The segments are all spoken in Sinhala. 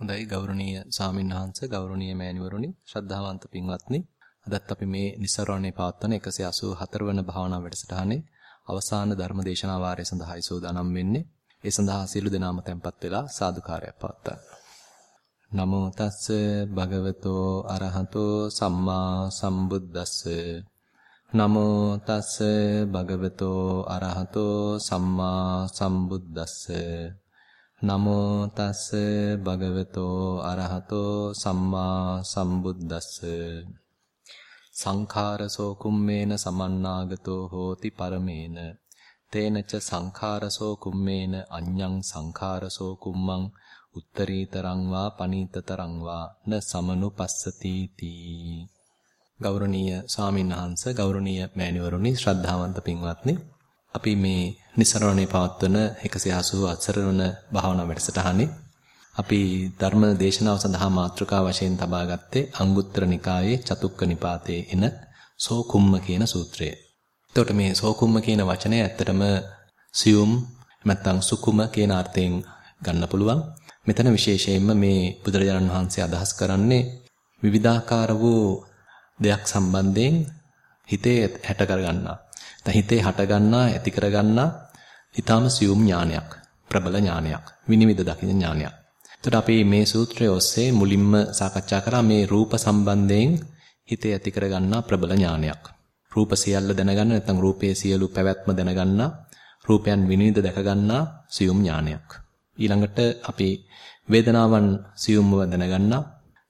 හොඳයි ගෞරවනීය සාමින්වහන්ස ගෞරවනීය මෑණිවරුනි ශ්‍රද්ධාවන්ත පින්වත්නි. අදත් අපි මේ નિසරණේ පවත්වන 184 වන භාවනා වැඩසටහනේ අවසාන ධර්ම දේශනා වාරය සඳහායි සූදානම් වෙන්නේ. ඒ සඳහා සියලු දෙනාම tempත් වෙලා සාදුකාරයක් පවත්වන්න. නමෝ තස්ස භගවතෝ අරහතෝ සම්මා සම්බුද්දස්ස. නමෝ තස්ස භගවතෝ අරහතෝ සම්මා සම්බුද්දස්ස. නමෝ තස්ස භගවතෝ අරහතෝ සම්මා සම්බුද්දස්ස. සංඛාරසෝ කුම්මේන සමන්නාගතෝ හෝති පරමේන. තේනච සංඛාරසෝ කුම්මේන අඤ්ඤං සංඛාරසෝ කුම්මං උත්තරීතරං වා පනීතතරං වා න සමනුපස්සති තී ගෞරවනීය ස්වාමින්වහන්ස ගෞරවනීය මෑණිවරුනි ශ්‍රද්ධාවන්ත පින්වත්නි අපි මේ નિසරණේ පවත්වන 184 වන භාවනා වැඩසටහනේ අපි ධර්ම දේශනාව සඳහා මාතෘකා වශයෙන් තබා ගත්තේ අංගුත්තර නිකායේ චතුක්ක නිපාතයේ එන සෝකුම්ම කියන සූත්‍රය. එතකොට මේ සෝකුම්ම කියන වචනය ඇත්තටම සියුම් නැත්නම් සුකුම කියන අර්ථයෙන් ගන්න පුළුවන්. මෙතන විශේෂයෙන්ම මේ බුදුරජාණන් වහන්සේ අදහස් කරන්නේ විවිධාකාර වූ දෙයක් සම්බන්ධයෙන් හිතේ හැට කරගන්නා හිතේ හටගන්නා ඇති කරගන්නා ඊටාම සියුම් ඥානයක් ප්‍රබල ඥානයක් විනිවිද දකින ඥානයක්. එතකොට අපි මේ සූත්‍රය ඔස්සේ මුලින්ම සාකච්ඡා කරා මේ රූප සම්බන්ධයෙන් හිතේ ඇති කරගන්නා ප්‍රබල ඥානයක්. රූප සියල්ල දැනගන්න නැත්නම් රූපයේ සියලු පැවැත්ම දැනගන්නා රූපයන් විනිවිද දැකගන්නා සියුම් ඥානයක්. ඊළඟට අපි වේදනාවන් සියුම්ව දැනගන්නා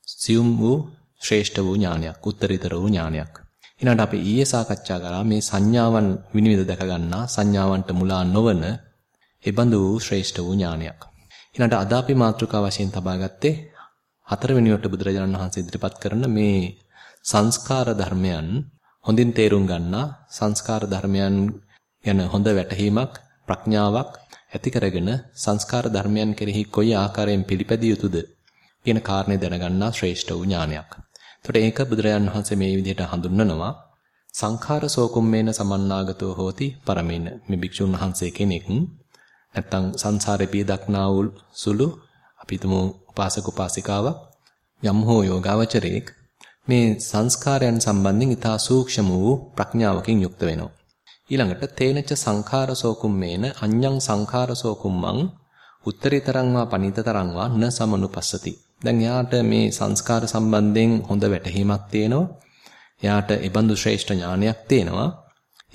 සියුම් වූ ශ්‍රේෂ්ඨ වූ ඥානයක්, උත්තරීතර වූ ඥානයක්. ඊළඟට අපි ඊයේ සාකච්ඡා කරා මේ සංඥාවන් විනිවිද දැක ගන්නා සංඥාවන්ට මුලා නොවන ඒබඳු ශ්‍රේෂ්ඨ වූ ඥානයක්. ඊළඟට අද අපි මාතෘකා වශයෙන් තබා ගත්තේ හතරවෙනිවට බුදුරජාණන් වහන්සේ ඉදිරිපත් කරන මේ සංස්කාර ධර්මයන් හොඳින් තේරුම් ගන්නා සංස්කාර ධර්මයන් ගැන හොඳ වැටහීමක් ප්‍රඥාවක් ඇති කරගෙන සංස්කාර ධර්මයන් කෙරෙහි කොයි ආකාරයෙන් පිළිපැදිය යුතුද කියන කාරණේ දැනගන්නා ශ්‍රේෂ්ඨ වූ ඥානයක්. එතකොට ඒක බුදුරජාන් වහන්සේ මේ විදිහට හඳුන්වනවා. සංඛාර සෝකුම්මේන සමන්නාගතෝ හෝති පරමේන. මේ භික්ෂුන් වහන්සේ කෙනෙක් නැත්තම් සංසාරේ පිය දක්නා වූ සුළු අපිටම උපාසක උපාසිකාවක් යම් හෝ යෝගාවචරයෙක් මේ සංස්කාරයන් සම්බන්ධයෙන් ඊතා සූක්ෂම වූ ප්‍රඥාවකින් යුක්ත වෙනවා. ඊළඟට තේනච සංඛාරසෝ කුම්මේන අඤ්ඤං සංඛාරසෝ කුම්මං උත්තරීතරං වා පනිතතරං වා න සමනුපස්සති. දැන් එයාට මේ සංස්කාර සම්බන්ධයෙන් හොඳ වැටහීමක් තියෙනවා. එයාට ඒබඳු ශ්‍රේෂ්ඨ ඥානයක් තියෙනවා.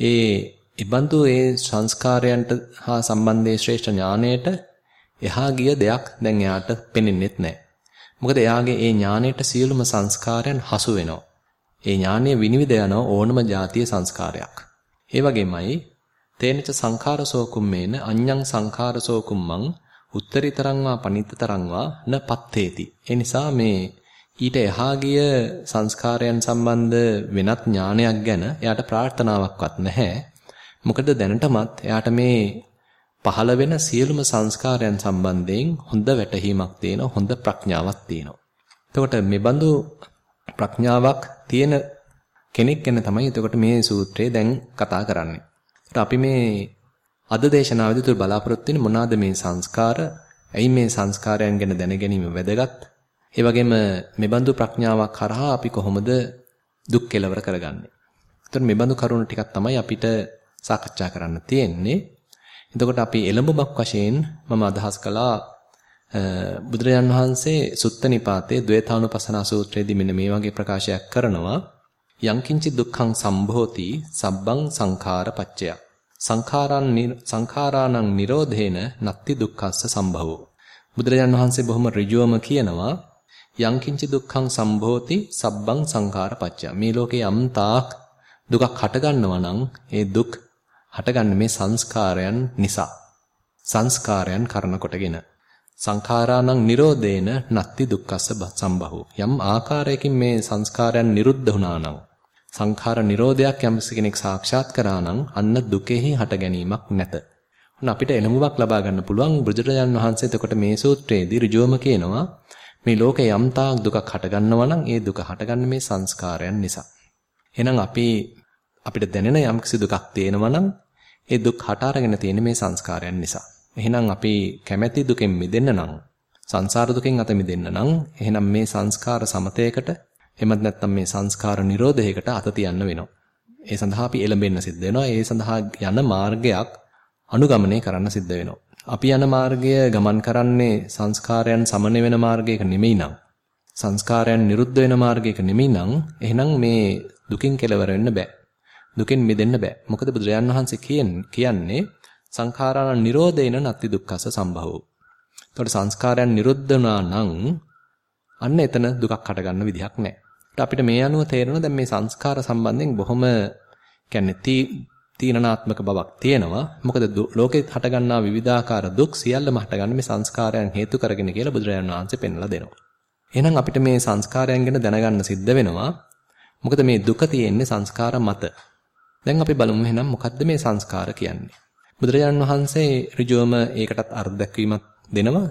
ඒ ඒබඳු ඒ සංස්කාරයන්ට හා සම්බන්ධයේ ශ්‍රේෂ්ඨ ඥානයට එහා ගිය දෙයක් දැන් එයාට පෙනෙන්නෙත් නැහැ. මොකද එයාගේ ඒ ඥානයට සියලුම සංස්කාරයන් හසු වෙනවා. ඒ ඥානය විනිවිද යන ඕනම જાතිය සංස්කාරයක්. ඒ වගේමයි තේනච සංඛාරසෝ කුම්මේන අඤ්ඤං සංඛාරසෝ කුම්මං උත්තරීතරං වා පනිත්තරං වා න පත්තේති. ඒ නිසා මේ ඊට එහා ගිය සංස්කාරයන් සම්බන්ධ වෙනත් ඥානයක් ගැන එයාට ප්‍රාර්ථනාවක්වත් නැහැ. මොකද දැනටමත් එයාට මේ පහළ වෙන සියලුම සංස්කාරයන් සම්බන්ධයෙන් හොඳ වැටහීමක් තියෙන හොඳ ප්‍රඥාවක් තියෙනවා. එතකොට මේ බඳු ප්‍රඥාවක් තියෙන කෙනෙක් ගැන තමයි එතකොට මේ සූත්‍රයේ දැන් කතා කරන්නේ. අපි මේ අද දේශනාවේදී තුර බලාපොරොත්තු වෙන්නේ මොනවාද මේ සංස්කාර? ඇයි මේ සංස්කාරයන් ගැන දැන ගැනීම වැදගත්? ඒ වගේම මෙබඳු ප්‍රඥාවක් කරහා අපි කොහොමද දුක් කෙලවර කරගන්නේ? එතකොට මෙබඳු කරුණු ටිකක් තමයි අපිට සාකච්ඡා කරන්න තියෙන්නේ. එතකොට අපි එළඹුමක් වශයෙන් මම අදහස් කළා බුදුරජාන් වහන්සේ සුත්ත නිපාතේ ද්වේතානුපසනා සූත්‍රයේදී මෙන්න මේ වගේ ප්‍රකාශයක් කරනවා යංකින්චි දුක්ඛං සම්භෝති සබ්බං සංඛාර පච්චයක් සංඛාරාන් සංඛාරාණං නිරෝධේන නත්ති දුක්ඛස්ස සම්භවෝ. බුදුරජාණන් වහන්සේ බොහොම ඍජුවම කියනවා යංකින්ච දුක්ඛං සම්භෝති සබ්බං සංඛාර පච්චය මේ ලෝකේ යම් තාක් දුකක් හටගන්නවා නම් ඒ දුක් හටගන්නේ මේ සංස්කාරයන් නිසා. සංස්කාරයන් කරන කොටගෙන. සංඛාරාණං නිරෝධේන නත්ති දුක්ඛස්ස සම්භවෝ. යම් ආකාරයකින් මේ සංස්කාරයන් නිරුද්ධ වුණා නම් සංඛාර නිරෝධයක් යම්ස කෙනෙක් සාක්ෂාත් කරා නම් අන්න දුකෙහි හට ගැනීමක් නැත. ඔන්න අපිට එළඹුමක් ලබා ගන්න පුළුවන් බුදුරජාන් වහන්සේ එතකොට මේ සූත්‍රයේදී ඍජුවම කියනවා මේ ලෝකේ යම් තාක් දුකක් හටගන්නවා නම් ඒ දුක හටගන්නේ මේ සංස්කාරයන් නිසා. එහෙනම් අපි අපිට දැනෙන යම්කිසි දුකක් තියෙනවා නම් ඒ දුක් හට අරගෙන තියෙන්නේ මේ සංස්කාරයන් නිසා. එහෙනම් අපි කැමැති දුකෙන් මිදෙන්න නම් සංසාර දුකෙන් අත මිදෙන්න නම් එහෙනම් මේ සංස්කාර සමතයකට එහෙමත් නැත්නම් මේ සංස්කාර නිරෝධයකට අත තියන්න වෙනවා. ඒ සඳහා අපි එළඹෙන්න සිද්ධ වෙනවා. ඒ සඳහා යන මාර්ගයක් අනුගමනය කරන්න සිද්ධ වෙනවා. අපි යන මාර්ගය ගමන් කරන්නේ සංස්කාරයන් සමනය වෙන මාර්ගයක නෙමෙයි නම් සංස්කාරයන් නිරුද්ධ වෙන මාර්ගයක නෙමෙයි නම් එහෙනම් මේ දුකින් කෙලවර වෙන්න බෑ. දුකෙන් මිදෙන්න බෑ. මොකද බුදුරජාන් වහන්සේ කියන්නේ සංඛාරාණ නිරෝධේන නත්ති දුක්ඛස සම්භවෝ. එතකොට සංස්කාරයන් නිරුද්ධ වුණා නම් අන්න එතන දුකක් හටගන්න විදිහක් නැහැ. අපිට මේ අනුව තේරෙනවා දැන් මේ සංස්කාර සම්බන්ධයෙන් බොහොම කියන්නේ තීනනාත්මක බවක් තියෙනවා. මොකද ලෝකෙත් හටගන්නා විවිධාකාර දුක් සියල්ලම හටගන්නේ මේ සංස්කාරයන් හේතු කරගෙන කියලා බුදුරජාණන් වහන්සේ පෙන්වලා දෙනවා. එහෙනම් අපිට මේ සංස්කාරයන් ගැන දැනගන්න සිද්ධ වෙනවා. මොකද මේ දුක තියෙන්නේ සංස්කාර මත. දැන් අපි බලමු එහෙනම් මොකද්ද මේ සංස්කාර කියන්නේ? බුදුරජාණන් වහන්සේ ඍජුවම ඒකටත් අර්ථ දැක්වීමක් දෙනවා.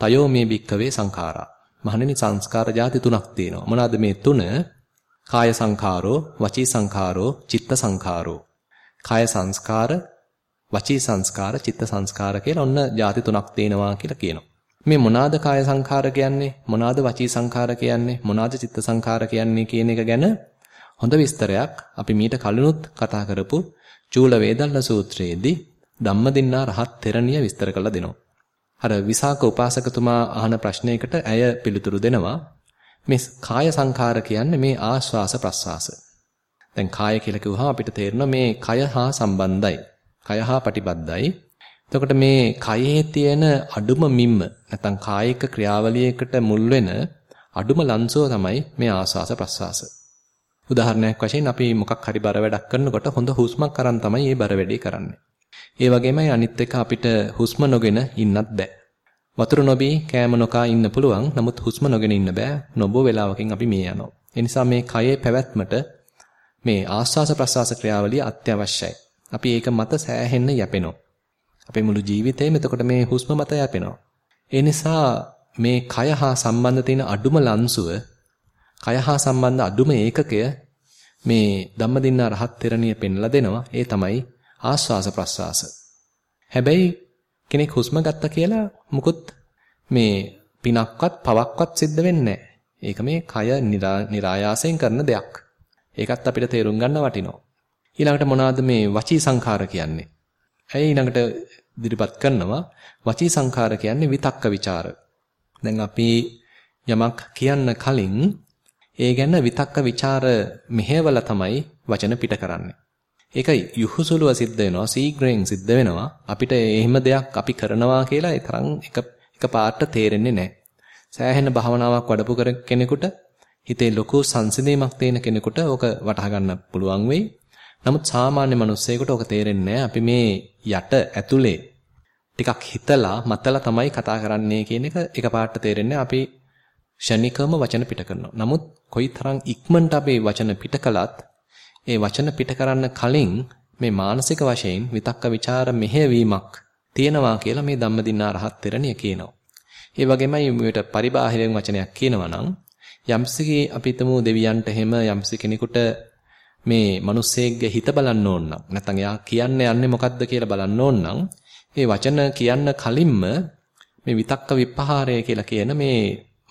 තයෝ මේ භික්කවේ සංඛාරා. මහණෙනි සංස්කාර ಜಾති තුනක් තියෙනවා. මොනවාද මේ තුන? කාය සංඛාරෝ, වචී සංඛාරෝ, චිත්ත සංඛාරෝ. කාය සංස්කාර, වචී සංස්කාර, චිත්ත සංස්කාර කියලා ඔන්න ಜಾති තුනක් තියෙනවා කියලා කියනවා. මේ මොනවාද කාය සංඛාර කියන්නේ? මොනවාද වචී සංඛාර කියන්නේ? මොනවාද චිත්ත සංඛාර කියන්නේ කියන එක ගැන හොඳ විස්තරයක් අපි මීට කලිනුත් කතා කරපු චූල වේදල්ල සූත්‍රයේදී ධම්මදින්නා රහත් තෙරණිය විස්තර කරලා දෙනවා. අර විසාක උපාසකතුමා අහන ප්‍රශ්නයකට ඇය පිළිතුරු දෙනවා. මේ කාය සංඛාර කියන්නේ මේ ආශ්වාස ප්‍රශ්වාස. දැන් කාය කියලා කිව්වහම අපිට තේරෙනවා මේ කය හා සම්බන්ධයි. කය හා ප්‍රතිබද්ධයි. එතකොට මේ කයේ තියෙන අඩුම මිම්ම නැත්නම් කායික ක්‍රියාවලියකට මුල් වෙන අඩුම ලන්සෝ තමයි මේ ආස්වාස ප්‍රස්වාස. උදාහරණයක් වශයෙන් අපි මොකක් හරි බර වැඩක් කරනකොට හොඳ හුස්මක් අරන් තමයි මේ බර වැඩේ කරන්නේ. ඒ වගේමයි අනිත් එක අපිට හුස්ම නොගෙන ඉන්නත් බෑ. වතුර නොබී කෑම නොකා ඉන්න පුළුවන්. නමුත් හුස්ම නොගෙන ඉන්න බෑ. නොබෝ වෙලාවකින් අපි මේ යනවා. ඒ නිසා මේ කයේ පැවැත්මට මේ ආස්වාස ප්‍රස්වාස ක්‍රියාවලිය අත්‍යවශ්‍යයි. අපි ඒක මත සෑහෙන්න යැපෙනවා. අපේ මුළු ජීවිතේම එතකොට මේ හුස්ම මත යැපෙනවා. ඒ නිසා මේ කය හා සම්බන්ධ තියෙන අඩුම ලන්සුව, කය හා සම්බන්ධ අඩුම ඒකකය මේ ධම්මදින්නා රහත් තෙරණිය පෙන්ලා දෙනවා. ඒ තමයි ආස්වාස ප්‍රස්වාස. හැබැයි කෙනෙක් හුස්ම ගත්තා කියලා මුකුත් මේ පිනක්වත් පවක්වත් සිද්ධ වෙන්නේ නැහැ. ඒක මේ කය નિરાයාසයෙන් කරන දෙයක්. ඒකත් අපිට තේරුම් ගන්න වටිනවා. ඊළඟට මොනවද මේ වචී සංඛාර කියන්නේ? ඇයි ඊළඟට ඉදිරිපත් කරනවා වචී සංඛාර කියන්නේ විතක්ක ਵਿਚාර. දැන් අපි යමක් කියන්න කලින් ඒ ගැන විතක්ක ਵਿਚාර මෙහෙවලා තමයි වචන පිට කරන්නේ. ඒක යහුසුලුව සිද්ධ වෙනවා සීග්‍රයෙන් සිද්ධ වෙනවා අපිට එහෙම දෙයක් අපි කරනවා කියලා ඒ තරම් එක එක පාට තේරෙන්නේ නැහැ. සෑහෙන භාවනාවක් වඩපු කර කෙනෙකුට හිතේ ලොකු සංසිඳීමක් තියෙන කෙනෙකුට ඕක වටහා ගන්න පුළුවන් වෙයි. නමුත් සාමාන්‍ය මිනිස්සෙකුට ඕක තේරෙන්නේ අපි මේ යට ඇතුලේ ටිකක් හිතලා මතලා තමයි කතා කරන්නේ කියන එක එකපාරට තේරෙන්නේ අපි ෂණිකවම වචන පිට කරනවා. නමුත් කොයිතරම් ඉක්මනට අපි වචන පිට කළත් ඒ වචන පිට කරන්න කලින් මේ මානසික වශයෙන් විතක්ක ਵਿਚාර මෙහෙයවීමක් තියෙනවා කියලා මේ ධම්මදින්නා රහත් තෙරණිය කියනවා. ඒ වගේමයි මේකට පරිබාහිරයෙන් වචනයක් කියනවා නම් යම්සිකි අපි දෙවියන්ට එහෙම යම්සි කෙනෙකුට මේ මිනිස්සෙක්ගේ හිත බලන්න ඕන නම් නැත්නම් එයා කියන්න යන්නේ මොකද්ද කියලා බලන්න ඕන නම් මේ වචන කියන්න කලින්ම මේ විතක්ක විපහාරය කියලා කියන මේ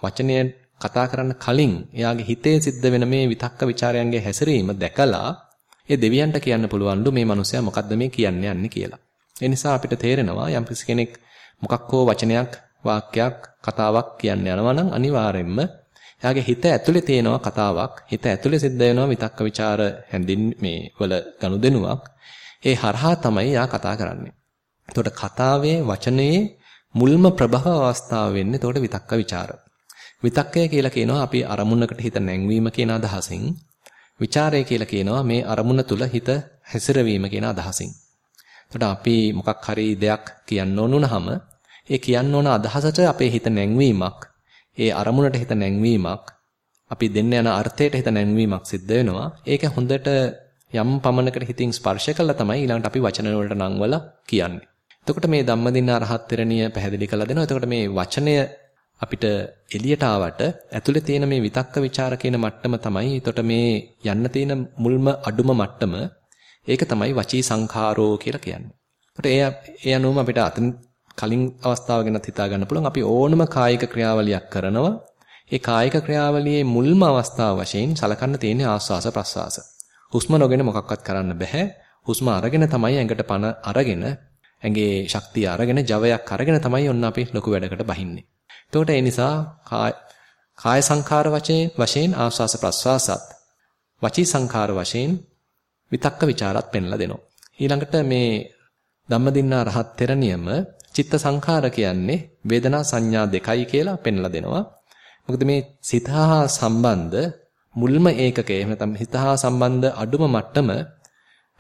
වචනය කතා කරන්න කලින් එයාගේ හිතේ සිද්ධ වෙන මේ විතක්ක ਵਿਚාරයන්ගේ හැසිරීම දැකලා ඒ දෙවියන්ට කියන්න පුළුවන්ලු මේ මිනිස්සයා මොකද්ද මේ කියන්න යන්නේ කියලා. ඒ නිසා අපිට තේරෙනවා යම් කෙනෙක් මොකක් හෝ වචනයක් වාක්‍යයක් කතාවක් කියන්න යනවා නම් අනිවාර්යෙන්ම එයාගේ හිත ඇතුලේ තියෙනවා කතාවක් හිත ඇතුලේ සිද්ධ වෙනවා විතක්ක ਵਿਚාර හැඳින් මේ වල ගනුදෙනුවක් ඒ හරහා තමයි යා කතා කරන්නේ. එතකොට කතාවේ වචනයේ මුල්ම ප්‍රබව අවස්ථාව වෙන්නේ එතකොට විතක්ක ਵਿਚාර. විතක්කය කියලා කියනවා අපි අරමුණකට හිත නැංවීම කියන අදහසින්. ਵਿਚාරය කියලා කියනවා මේ අරමුණ තුල හිත හැසිරවීම කියන අදහසින්. එතකොට අපි මොකක් හරි දෙයක් කියන්න ඕන වුනහම ඒ කියන්න ඕන අදහසට අපේ හිත නැංවීමක්, ඒ අරමුණට හිත නැංවීමක්, අපි දෙන්න යන අර්ථයට හිත නැංවීමක් සිද්ධ වෙනවා. ඒක හොඳට යම් පමණකට හිතින් ස්පර්ශ කළා තමයි ඊළඟට අපි වචන වලට නංවල කියන්නේ. එතකොට මේ ධම්මදින්න අරහත් තෙරණිය පැහැදිලි කළා දෙනවා. එතකොට මේ වචනය අපිට එළියට ආවට ඇතුලේ තියෙන මේ විතක්ක ਵਿਚාර කියන මට්ටම තමයි එතකොට මේ යන්න තියෙන මුල්ම අඩුම මට්ටම ඒක තමයි වචී සංඛාරෝ කියලා කියන්නේ. එතකොට ඒ ඒ අනුවම අපිට අතන කලින් අවස්ථාව ගැනත් හිතා ගන්න පුළුවන් අපි ඕනම කායික ක්‍රියාවලියක් කරනවා. ඒ කායික ක්‍රියාවලියේ මුල්ම අවස්ථාව වශයෙන් සලකන්න තියෙන්නේ ආස්වාස ප්‍රස්වාස. හුස්ම නොගෙන මොකක්වත් කරන්න බෑ. හුස්ම අරගෙන තමයි ඇඟට පන අරගෙන ඇඟේ ශක්තිය අරගෙන ජවයක් අරගෙන තමයි ඔන්න අපි ලොකු වැඩකට බහින්නේ. එතකොට ඒ නිසා කාය සංඛාර වශයෙන් වශයෙන් ආස්වාස ප්‍රස්වාසත් වචී සංඛාර වශයෙන් විතක්ක ਵਿਚාරත් පෙන්ලා දෙනවා. ඊළඟට මේ ධම්මදින්නා රහත් තෙරණියම චිත්ත සංඛාර කියන්නේ වේදනා සංඥා දෙකයි කියලා පෙන්ලා දෙනවා. මොකද මේ සිත හා සම්බන්ධ මුල්ම ඒකකය එහෙම නැත්නම් හිත හා සම්බන්ධ අඩුම මට්ටම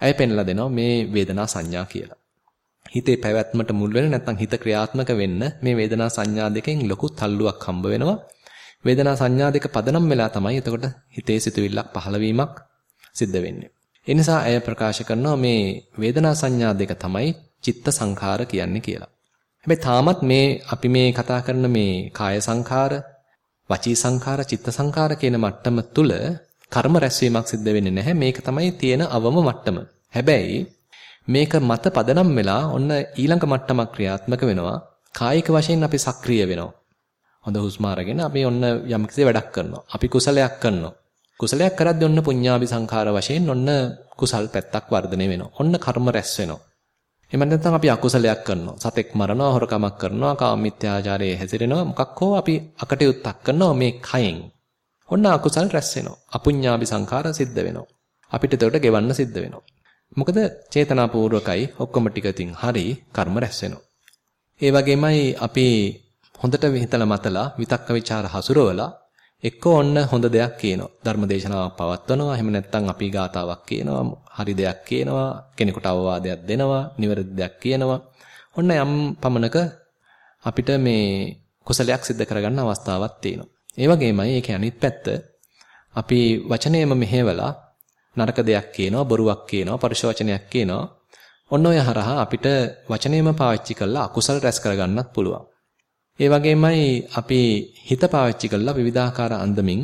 ඇය පෙන්ලා දෙනවා මේ වේදනා සංඥා කියලා. හිතේ පැවැත්මට මුල් වෙන නැත්නම් හිත ක්‍රියාත්මක වෙන්න මේ වේදනා සංඥා දෙකෙන් ලොකු තල්ලුවක් හම්බ වෙනවා. වේදනා සංඥා දෙක පදනම් වෙලා තමයි එතකොට හිතේ සිතුවිල්ලක් පහළ වීමක් සිද්ධ වෙන්නේ. ඒ නිසා ඇය ප්‍රකාශ කරනවා මේ වේදනා සංඥා දෙක තමයි චිත්ත සංඛාර කියන්නේ කියලා. හැබැයි තාමත් මේ අපි මේ කතා කරන මේ කාය සංඛාර, වචී සංඛාර, චිත්ත සංඛාර කියන මට්ටම තුල කර්ම රැස්වීමක් සිද්ධ වෙන්නේ නැහැ. මේක තමයි තියෙන අවම මට්ටම. හැබැයි මේක මත පදනම් වෙලා ඔන්න ඊළඟ මට්ටමක් ක්‍රියාත්මක වෙනවා. කායික වශයෙන් අපි සක්‍රිය වෙනවා. හොඳ හුස්ම අරගෙන අපි ඔන්න යම්කිසි වැඩක් කරනවා. අපි කුසලයක් කරනවා. කුසලයක් කරද්දී ඔන්න පුඤ්ඤාභි සංඛාර වශයෙන් ඔන්න කුසල් පැත්තක් වර්ධනය වෙනවා. ඔන්න කර්ම රැස් වෙනවා. එහෙම නැත්නම් අපි අකුසලයක් කරනවා. සතෙක් මරනවා, හොරකමක් කරනවා, කාමමිත්‍යාචාරයේ හැසිරෙනවා. මොකක් හෝ අපි අකටයුත්තක් කරනවා මේ කයෙන්. ඔන්න අකුසල් රැස් වෙනවා. අපුඤ්ඤාභි සංඛාර සිද්ධ වෙනවා. අපිට එතකොට ගෙවන්න සිද්ධ වෙනවා. මොකද චේතනාපූර්වකයි ඔක්කොම ටික තින් හරි කර්ම රැස් වෙනවා. ඒ වගේමයි අපි හොඳට හිතලා මතලා විතක්ක ਵਿਚාර හසුරවලා එක්ක ඔන්න හොඳ දෙයක් කියනවා. ධර්මදේශනාවක් පවත්වනවා. එහෙම නැත්නම් අපි ගාතාවක් කියනවා. හරි දෙයක් කියනවා. කෙනෙකුට අවවාදයක් දෙනවා. නිවැරදි දෙයක් කියනවා. ඔන්න යම් පමණක අපිට මේ කුසලයක් සිද්ධ කරගන්න අවස්ථාවක් තියෙනවා. ඒ වගේමයි ඒකේ අනිත් පැත්ත අපි වචනයම මෙහෙवला නරක දෙයක් කියනවා, බොරුවක් කියනවා, පරුෂ වචනයක් කියනවා. ඔන්න ඔය හරහා අපිට වචනයම පාවිච්චි කරලා අකුසල රැස් කරගන්නත් පුළුවන්. ඒ වගේමයි අපි හිත පාවිච්චි කරලා විවිධාකාර අන්දමින්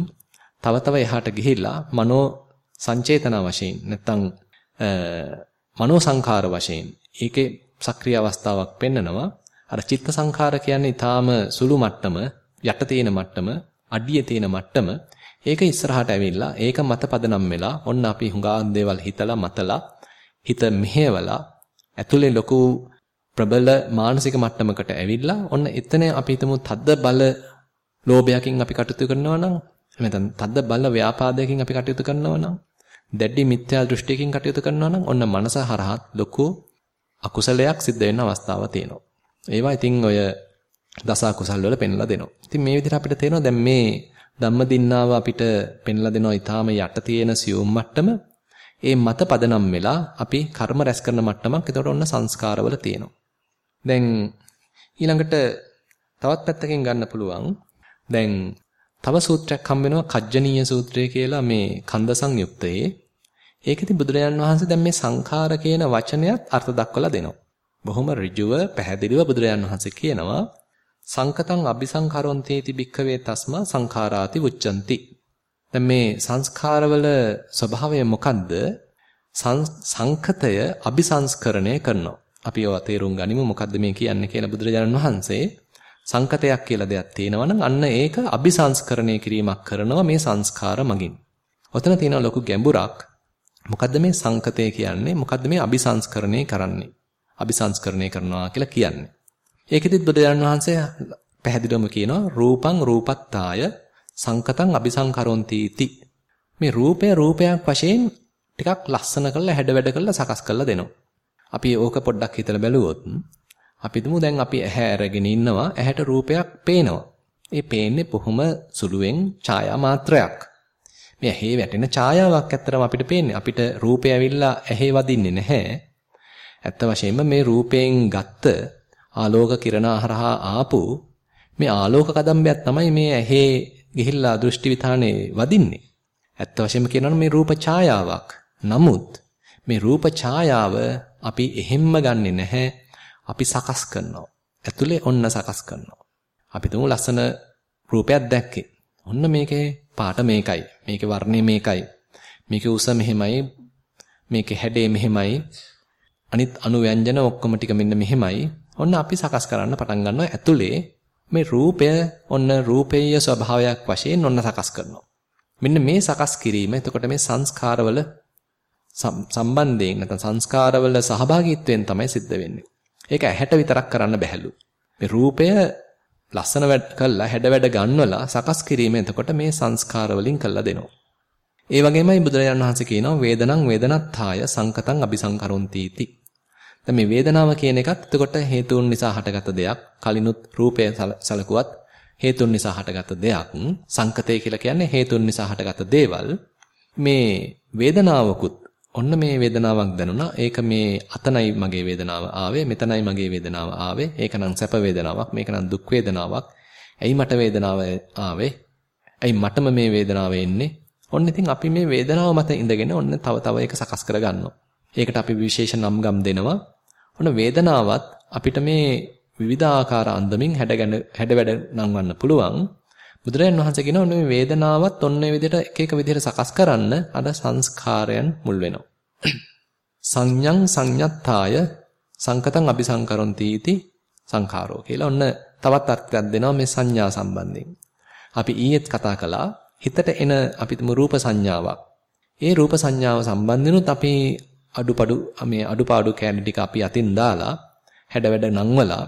තව තව එහාට ගිහිල්ලා මනෝ සංචේතන වශයෙන් නැත්තම් මනෝ සංඛාර වශයෙන් ඒකේ සක්‍රීය අවස්ථාවක් පෙන්නනවා අර චිත්ත සංඛාර කියන්නේ ඊටාම සුළු මට්ටම යට තියෙන මට්ටම අඩිය තියෙන මට්ටම ඒක ඉස්සරහට ඇවිල්ලා ඒක මත පදනම් වෙලා ඔන්න අපි හුඟා දේවල් හිතලා මතලා හිත මෙහෙवला ඇතුලේ ලොකු ප්‍රබල මානසික මට්ටමකට ඇවිල්ලා ඔන්න එතන අපි හිතමු තද්ද බල ලෝභයකින් අපි කටයුතු කරනවා නම් එහෙනම් තද්ද බල ව්‍යාපාදයකින් අපි කටයුතු කරනවා නම් දැඩි මිත්‍යා දෘෂ්ටියකින් කටයුතු කරනවා නම් ඔන්න මනස හරහත් ලොකු අකුසලයක් සිද්ධ වෙන්න අවස්ථාවක් තියෙනවා. ඒවා ඉතින් ඔය දස අකුසල් වල පෙන්ලා දෙනවා. ඉතින් මේ විදිහට අපිට තේරෙනවා දැන් මේ ධම්මදින්නාව අපිට පෙන්ලා දෙනවා ඊටාම යට තියෙන සියුම් මට්ටම. ඒ මත පදනම් වෙලා අපි කර්ම රැස් කරන මට්ටමක් එතකොට ඔන්න සංස්කාරවල තියෙනවා. දැන් ඊළඟට තවත් පැත්තකින් ගන්න පුළුවන්. දැන් තව සූත්‍රයක් හම් වෙනවා කජ්ජනීය සූත්‍රය කියලා මේ කන්ද සංයුක්තයේ. ඒකෙදි බුදුරජාන් වහන්සේ දැන් මේ සංඛාර කියන වචනයත් අර්ථ දක්වලා දෙනවා. බොහොම ඍජුව පැහැදිලිව බුදුරජාන් වහන්සේ කියනවා සංකතං අபிසංකරොන්තේති භික්ඛවේ තස්මා සංඛාරාති උච්චಂತಿ. දැන් මේ සංස්කාරවල ස්වභාවය මොකද්ද? සංකතය අபிසංස්කරණය කරනවා. අපි ඒවා තේරුම් ගනිමු මොකද්ද මේ කියන්නේ කියලා බුදුරජාණන් වහන්සේ සංකතයක් කියලා දෙයක් තියෙනවා නම් අන්න ඒක අபிසංස්කරණය කිරීමක් කරනවා මේ සංස්කාර මගින්. ඔතන තියෙන ලොකු ගැඹුරක් මොකද්ද මේ සංකතය කියන්නේ මොකද්ද මේ අபிසංස්කරණය කරන්නේ අபிසංස්කරණය කරනවා කියලා කියන්නේ ඒකෙදිත් බුදුරජාණන් වහන්සේ පැහැදිලිවම කියනවා රූපං රූපත්තාය සංකතං අபிසංකරොන්ති इति. මේ රූපය රූපයක් වශයෙන් ටිකක් ලස්සන කරලා හැඩ වැඩ කරලා සකස් කරලා දෙනවා. අපි ඕක පොඩ්ඩක් හිතලා බැලුවොත් අපි දුමු දැන් අපි ඇහැ අරගෙන ඉන්නවා ඇහැට රූපයක් පේනවා. ඒ පේන්නේ බොහොම සුළුවෙන් ඡායා මාත්‍රයක්. මේ ඇහි වැටෙන ඡායාවක් ඇත්තරම අපිට පේන්නේ. අපිට රූපය ඇවිල්ලා ඇහි වදින්නේ නැහැ. ඇත්ත වශයෙන්ම මේ රූපයෙන් ගත්ත ආලෝක කිරණ හරහා ආපු මේ ආලෝක කදම්බයක් තමයි මේ ඇහි ගිහිල්ලා දෘෂ්ටි විතානේ වදින්නේ. ඇත්ත වශයෙන්ම කියනවනම් මේ රූප ඡායාවක්. නමුත් මේ රූප ඡායාව අපි එහෙම්ම ගන්නෙ නැහැ. අපි සකස් කරනවා. ඇතුලේ ඔන්න සකස් කරනවා. අපි තුමු ලස්සන රූපයක් දැක්කේ. ඔන්න මේකේ පාට මේකයි. මේකේ වර්ණය මේකයි. මේකේ උස මෙහෙමයි. මේකේ හැඩය මෙහෙමයි. අනිත් අනු ව්‍යංජන ඔක්කොම ටික මෙන්න මෙහෙමයි. ඔන්න අපි සකස් කරන්න පටන් ගන්නවා ඇතුලේ මේ රූපය ඔන්න රූපේය ස්වභාවයක් වශයෙන් ඔන්න සකස් කරනවා. මෙන්න මේ සකස් කිරීම එතකොට මේ සංස්කාරවල සම්බන්ධයෙන් නැත්නම් සංස්කාරවල සහභාගීත්වයෙන් තමයි සිද්ධ වෙන්නේ. ඒක ඇහැට විතරක් කරන්න බැහැලු. මේ රූපය ලස්සන වැඩ කළා හැඩ වැඩ ගන්නවලා සකස් කිරීම එතකොට මේ සංස්කාර වලින් කළා දෙනවා. ඒ වගේමයි බුදුරජාණන් වහන්සේ කියනවා වේදනං වේදනත්ථාය සංකතං අபிසංකරොන්ති දැන් මේ වේදනාව කියන එකත් එතකොට හේතුන් නිසා හටගත් දෙයක්. කලිනුත් රූපය සලකුවත් හේතුන් නිසා හටගත් දෙයක්. සංකතය කියලා කියන්නේ හේතුන් නිසා හටගත් දේවල්. මේ වේදනාවකුත් ඔන්න මේ වේදනාවක් දැනුණා. ඒක මේ අතනයි මගේ වේදනාව ආවේ. මෙතනයි මගේ වේදනාව ආවේ. ඒක නම් සැප වේදනාවක්. මේක නම් දුක් වේදනාවක්. ඇයි මට වේදනාව ආවේ? ඇයි මටම මේ වේදනාව එන්නේ? ඔන්න ඉතින් අපි මේ වේදනාව මත ඉඳගෙන ඔන්න තව තව ඒක සකස් කරගන්නවා. ඒකට අපි විශේෂ නම් ගම් දෙනවා. ඔන්න වේදනාවත් අපිට මේ විවිධාකාර අන්දමින් හැඩගැන හැඩවැඩ නම්වන්න පුළුවන්. බුදුරජාණන් වහන්සේ කියනවා මේ වේදනාවත් ඔන්න ඒ විදිහට එක එක විදිහට සකස් කරන්න අර සංස්කාරයන් මුල් වෙනවා. සංඥං සංඥත්තාය සංකතං අபிසංකරොන්ති इति සංඛාරෝ කියලා ඔන්න තවත් අර්ථයක් දෙනවා මේ සංඥා සම්බන්ධයෙන්. අපි ඊයේත් කතා කළා හිතට එන අපිටම රූප සංඥාවක්. ඒ රූප සංඥාව සම්බන්ධනොත් අපි අඩුපඩු මේ අඩුපාඩු කෑලි ටික අපි අතින් දාලා හැඩ වැඩ නංවලා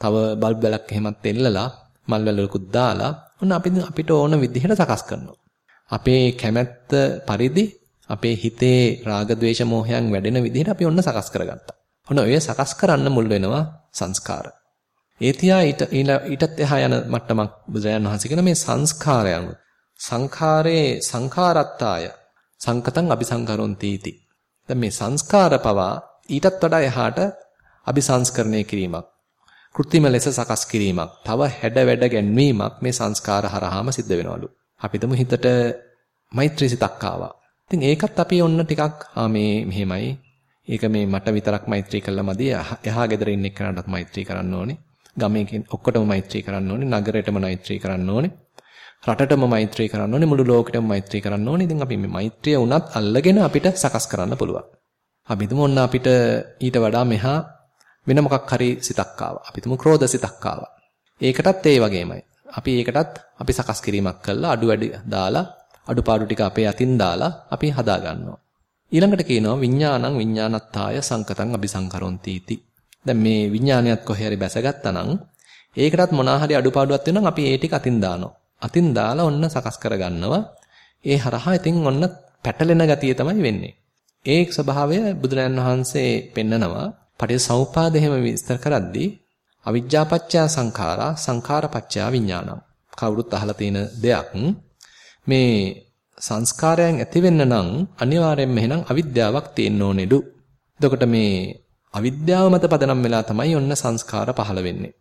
තව බල්බ් වලක් එහෙමත් එල්ලලා මල් වලකුත් දාලා ඔන්න අපි අපිට ඕන විදිහට සකස් කරනවා. අපේ කැමැත්ත පරිදි අපේ හිතේ රාග ద్వේෂ මෝහයන් වැඩෙන විදිහට අපි ඔන්න සකස් කරගත්තා. ඔන්න ඔය සකස් කරන්න මුල් වෙනවා සංස්කාර. ඒ තියා ඊට ඊටත් එහා යන මට්ටමක් බුදුරජාණන් වහන්සේ කියන මේ සංස්කාරයන් සංඛාරේ සංඛාරත්තාය සංකතං අபிසංකරොන්ති තී දැන් මේ සංස්කාර පවා ඊටත් වඩා එහාට අபிසංස්කරණය කිරීමක් කෘත්‍රිම ලෙස සකස් කිරීමක්, තව හැඩ වැඩ ගැන්වීමක් මේ සංස්කාර හරහාම සිද්ධ වෙනවලු. අපි හිතමු හිතට මෛත්‍රී සිතක් ආවා. ඉතින් ඒකත් අපි ඔන්න ටිකක් ආ මේ මෙහෙමයි. ඒක මේ මට විතරක් මෛත්‍රී කළා මදි. එහා ගෙදර ඉන්න එක්කනටත් මෛත්‍රී කරන්න ඕනේ. ගමේ ඔක්කොටම මෛත්‍රී කරන්න ඕනේ. නගරයටම මෛත්‍රී කරන්න ඕනේ. රටටම මෛත්‍රී කරන්න ඕනේ මුළු ලෝකෙටම මෛත්‍රී කරන්න ඕනේ. ඉතින් අපි මේ මෛත්‍රිය උනත් අල්ලගෙන අපිට සකස් කරන්න පුළුවන්. අපි දුමු ඔන්න අපිට ඊට වඩා මෙහා වෙන මොකක් හරි සිතක් ආවා. අපි දුමු ක්‍රෝධ සිතක් ආවා. ඒකටත් ඒ වගේමයි. අපි ඒකටත් අපි සකස් කිරීමක් කළා අඩු වැඩි දාලා අඩුපාඩු ටික අපේ අතින් දාලා අපි හදා ගන්නවා. ඊළඟට කියනවා විඥානං විඥානත්තාය සංකතං අபிසංකරොන්ති इति. දැන් මේ විඥානයත් කොහේ හරි බැසගත්තා නම් ඒකටත් මොනවා හරි අඩුපාඩුවක් තියෙනවා නම් අපි ඒ ටික අතින් දානවා. අතින් දාලා ඔන්න සකස් කරගන්නවා. ඒ හරහා ඉතින් ඔන්න පැටලෙන ගතිය තමයි වෙන්නේ. ඒ ස්වභාවය බුදුරජාන් වහන්සේ පෙන්නනවා පටිච්චසමුපාද එහෙම විස්තර කරද්දී අවිජ්ජාපච්චය සංඛාරා සංඛාරපච්චය විඥානං කවුරුත් අහලා තියෙන දෙයක් මේ සංස්කාරයන් ඇති වෙන්න නම් අනිවාර්යයෙන්ම එහෙනම් අවිද්‍යාවක් තියෙන්න ඕනේලු. එතකොට මේ අවිද්‍යාව මත පදනම් වෙලා තමයි ඔන්න සංස්කාර පහළ වෙන්නේ.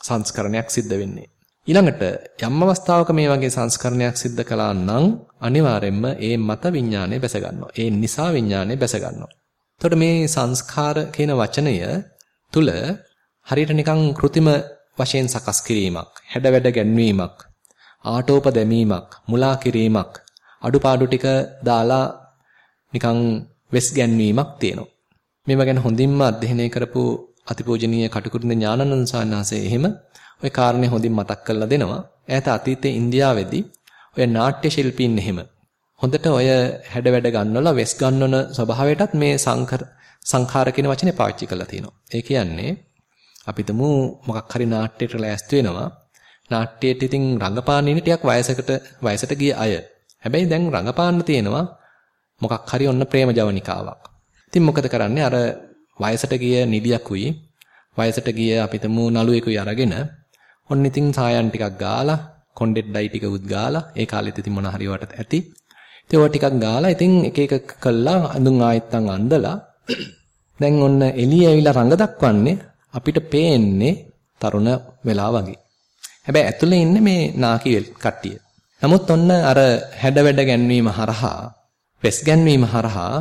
සංස්කරණයක් සිද්ධ වෙන්නේ. ඊළඟට යම් අවස්ථාවක මේ වගේ සංස්කරණයක් සිද්ධ කළා නම් අනිවාර්යයෙන්ම ඒ මත විඥානය බැස ගන්නවා. ඒ නිසා විඥානය බැස ගන්නවා. එතකොට මේ සංස්කාර කියන වචනය තුල හරියට නිකන් કૃතිම වශයෙන් සකස් කිරීමක්, හැඩවැඩ ගැන්වීමක්, ආටෝප දැමීමක්, මුලා කිරීමක්, අඩුපාඩු ටික දාලා නිකන් වෙස් ගැන්වීමක් තියෙනවා. මේවා ගැන හොඳින්ම අධ්‍යයනය කරපු අතිපූජනීය කටුකුරුඳ ඥානানন্দ සාන්නාසේ එහෙම ওই කාරණේ හොඳින් මතක් කරලා දෙනවා. ඈත අතීතයේ ඉන්දියාවේදී ඔය නාට්‍ය ශිල්පීන් එහෙම හොඳට ඔය හැඩ වැඩ ගන්නවලා වෙස් ගන්නවන ස්වභාවයටත් මේ සංකර සංඛාර කියන වචනේ පාවිච්චි කරලා තියෙනවා. ඒ කියන්නේ අපි තුමු මොකක් හරි නාට්‍යයකට ලෑස්ති වෙනවා. නාට්‍යයට ඉතින් රංගපාන ඉන්නේ ටිකක් වයසකට වයසට ගිය අය. හැබැයි දැන් රංගපාන්න තියෙනවා මොකක් හරි ඔන්න ප්‍රේම ජවනිකාවක්. ඉතින් මොකද කරන්නේ අර වයසට ගිය නිදියකුයි වයසට ගිය අපි තුමු නළුවෙකුයි අරගෙන ඔන්න ඉතින් සායන් ටිකක් ගාලා කොණ්ඩෙඩ් ඩයි ටිකකුත් ගාලා ඒ කාලෙත් ඉතින් මොන හරි වට ඇති ඉතින් ඔය ටිකක් ගාලා ඉතින් එක එක කළා අඳුන් ආයෙත්තන් අඳලා දැන් ඔන්න එළිය ඇවිල්ලා රඟ දක්වන්නේ අපිට පේන්නේ තරුණ වෙලා වගේ. හැබැයි ඇතුලේ ඉන්නේ මේ නාකි කට්ටිය. නමුත් ඔන්න අර හැඩ වැඩ ගැන්වීම හරහා, වෙස් ගැන්වීම හරහා,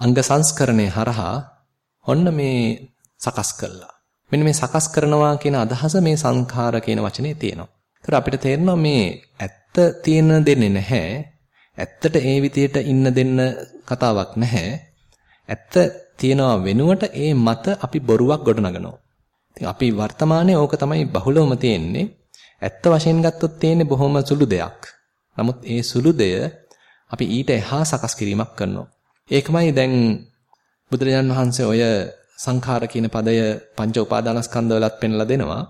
අංග සංස්කරණය හරහා ඔන්න මේ සකස් කළා. මෙන්න මේ සකස් කරනවා කියන අදහස මේ සංඛාර කියන වචනේ තියෙනවා. ඒතර අපිට තේරෙනවා මේ ඇත්ත තියෙන දෙන්නේ නැහැ. ඇත්තට ඒ විදියට ඉන්න දෙන්න කතාවක් නැහැ. ඇත්ත තියනවා වෙනුවට ඒ මත අපි බොරුවක් ගොඩනගනවා. ඉතින් අපි වර්තමානයේ ඕක තමයි බහුලවම තියෙන්නේ. ඇත්ත වශයෙන් ගත්තොත් තියෙන්නේ බොහොම සුළු දෙයක්. නමුත් ඒ සුළු දෙය අපි ඊට එහා සකස් කිරීමක් කරනවා. ඒකමයි දැන් බුදුරජාන් වහන්සේ ඔය සංඛාර කියන පදය පංච උපාදානස්කන්ධ වලත් පෙන්ලා දෙනවා.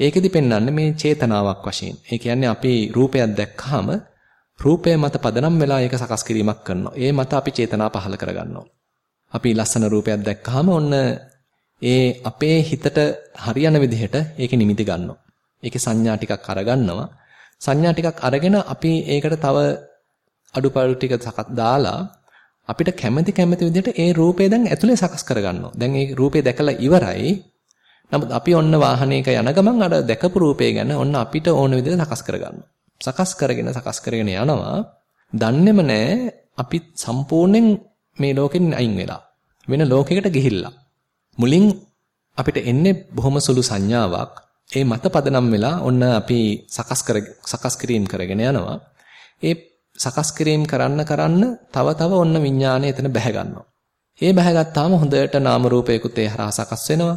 ඒකෙදි පෙන්වන්නේ මේ චේතනාවක් වශයෙන්. ඒ කියන්නේ අපි රූපයක් දැක්කහම රූපය මත පදනම් වෙලා ඒක සකස් කිරීමක් කරනවා. ඒ මත අපි චේතනා පහල කරගන්නවා. අපි ලස්සන රූපයක් දැක්කහම ඔන්න ඒ අපේ හිතට හරියන විදිහට ඒකේ නිමිති ගන්නවා. ඒකේ සංඥා ටිකක් අරගන්නවා. සංඥා ටිකක් අරගෙන අපි ඒකට තව අඩුපාඩු ටික දාලා අපිට කැමති කැමති විදිහට ඒ රූපේ දැන් ඇතුලේ සකස් කරගන්නවා. දැන් ඒ රූපේ දැකලා ඉවරයි. නමුත් අපි ඔන්න වාහනයක යන ගමන් අර දැකපු රූපේ ගැන ඔන්න අපිට ඕන විදිහට සකස් කරගන්නවා. සකස් කරගෙන සකස් කරගෙන යනවා. දන්නේම නැහැ අපි සම්පූර්ණයෙන් මේ ලෝකෙන් අයින් වෙලා. වෙන ලෝකයකට ගිහිල්ලා. මුලින් අපිට එන්නේ බොහොම සුළු සංඥාවක්. ඒ මත පදනම් වෙලා ඔන්න අපි සකස් කර සකස් කිරීම කරගෙන යනවා. ඒ සකස් කිරීම කරන්න කරන්න තව තව ඔන්න විඥානය එතන බැහැ ගන්නවා. ඒ බැහැගත්තාම හොඳට නාම රූපයකුත් ඒ හරහා සකස් වෙනවා.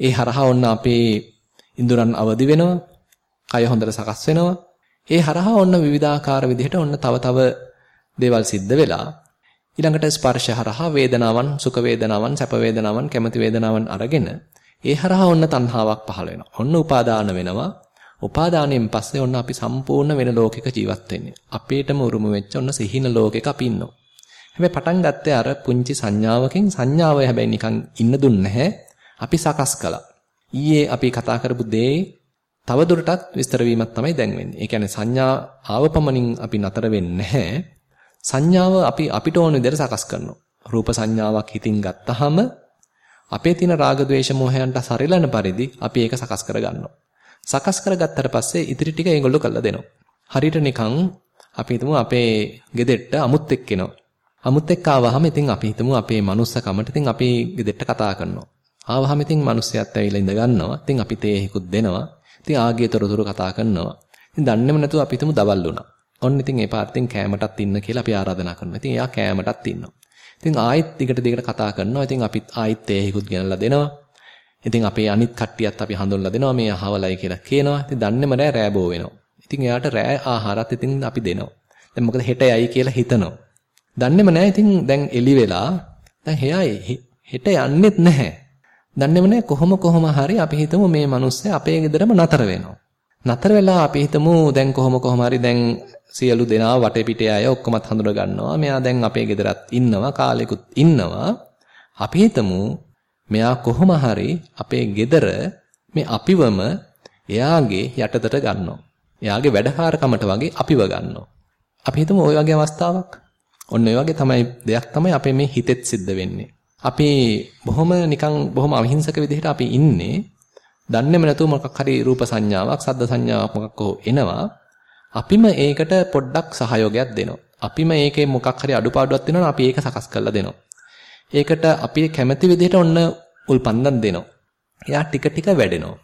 ඒ හරහා ඔන්න අපේ ඉඳුරන් අවදි වෙනවා. කය හොඳට සකස් වෙනවා. ඒ හරහා ඔන්න විවිධාකාර විදිහට ඔන්න තව තව දේවල් සිද්ධ වෙලා ඊළඟට ස්පර්ශ හරහා වේදනාවන් සුඛ වේදනාවන් සැප වේදනාවන් කැමති වේදනාවන් අරගෙන ඒ හරහා ඔන්න තණ්හාවක් පහළ වෙනවා. ඔන්න උපාදාන වෙනවා. උපාදානයෙන් පස්සේ ඔන්න අපි සම්පූර්ණ වෙන ලෝකයක ජීවත් වෙන්නේ. අපේටම උරුම වෙච්ච ඔන්න සිහින ලෝකයක අපි ඉන්නවා. හැබැයි පටන් ගත්තේ අර පුංචි සංඥාවකින් සංඥාව හැබැයි නිකන් ඉන්න දුන්නේ නැහැ. අපි සකස් කළා. ඊයේ අපි කතා කරපු දේ තව දුරටත් විස්තර වීමක් තමයි දැන් වෙන්නේ. ඒ කියන්නේ සංඥා ආවපමණින් අපි නතර වෙන්නේ නැහැ. සංඥාව අපි අපිට ඕන විදිහට සකස් කරනවා. රූප සංඥාවක් හිතින් ගත්තාම අපේ තියෙන රාග ద్వේෂ මොහයන්ට සරිලන පරිදි අපි ඒක සකස් කරගන්නවා. සකස් කරගත්තට පස්සේ ඉතිරි ටික ඒගොල්ලෝ කරලා දෙනවා. හරියට නිකන් අපි හිතමු අපේ ගෙදෙට්ට අමුත් එක්ක එනවා. අමුත් එක්ක ආවහම ඉතින් අපි හිතමු අපේ මනුස්සකමට ඉතින් අපි ගෙදෙට්ට කතා කරනවා. ආවහම ඉතින් මිනිස්සයත් ඇවිල්ලා ඉඳ ගන්නවා. ඉතින් අපි තේහිකුත් දෙනවා. ඉතින් ආගේ තොරතුරු කතා කරනවා. ඉතින් දන්නේම නැතුව අපි හිතමු දවල් වුණා. ඔන්න ඉතින් ඒ පාර්තින් කෑමටත් ඉන්න කියලා අපි ආරාධනා කරනවා. ඉතින් එයා කෑමටත් ඉන්නවා. ඉතින් ආයෙත් දිගට දිගට කතා කරනවා. ඉතින් අපිත් ආයෙත් තේහිකුත් ගෙනල්ලා දෙනවා. ඉතින් අපේ අනිත් කට්ටියත් අපි හඳුන්ලා දෙනවා මේ අහවලයි කියලා කියනවා. ඉතින් දන්නේම නෑ රෑ වෙනවා. ඉතින් එයාට රෑ ආහාරත් ඉතින් අපි දෙනවා. දැන් මොකද හෙට යයි කියලා හිතනවා. දන්නේම නෑ ඉතින් දැන් එලි වෙලා දැන් heයයි හෙට යන්නෙත් නැහැ. දන්නේම නෑ කොහොම කොහොම හරි අපි හිතමු මේ මිනිස්සයා අපේ ගෙදරම නතර වෙනවා. නතර වෙලා අපි හිතමු දැන් කොහොම කොහම හරි දැන් සියලු දෙනා වටේ පිටේ අය ඔක්කොමත් හඳුන ගන්නවා. මෙයා දැන් අපේ ගෙදරත් ඉන්නවා, කාලෙකුත් ඉන්නවා. අපි හිතමු මෙයා කොහොම හරි අපේ ගෙදර මේ අපිවම එයාගේ යටතට ගන්නවා. එයාගේ වැඩකාරකමට වගේ අපිව ගන්නවා. අපි හිතමු ওই වගේ අවස්ථාවක්. ඔන්න ඔය වගේ තමයි දෙයක් තමයි අපේ මේ හිතෙත් සිද්ධ වෙන්නේ. අපි බොහොම නිකන් බොහොම අහිංසක විදිහට අපි ඉන්නේ. දන්නේම නැතුව මොකක් හරි රූප සංඥාවක්, සද්ද සංඥාවක් මොකක් හෝ එනවා. අපිම ඒකට පොඩ්ඩක් සහයෝගයක් දෙනවා. අපිම ඒකේ මොකක් හරි අඩුපාඩුවක් වෙනවා අපි ඒක සකස් කරලා දෙනවා. ඒකට අපි කැමති විදිහට ඔන්න උල්පන්දම් දෙනවා. එයා ටික ටික වැඩෙනවා.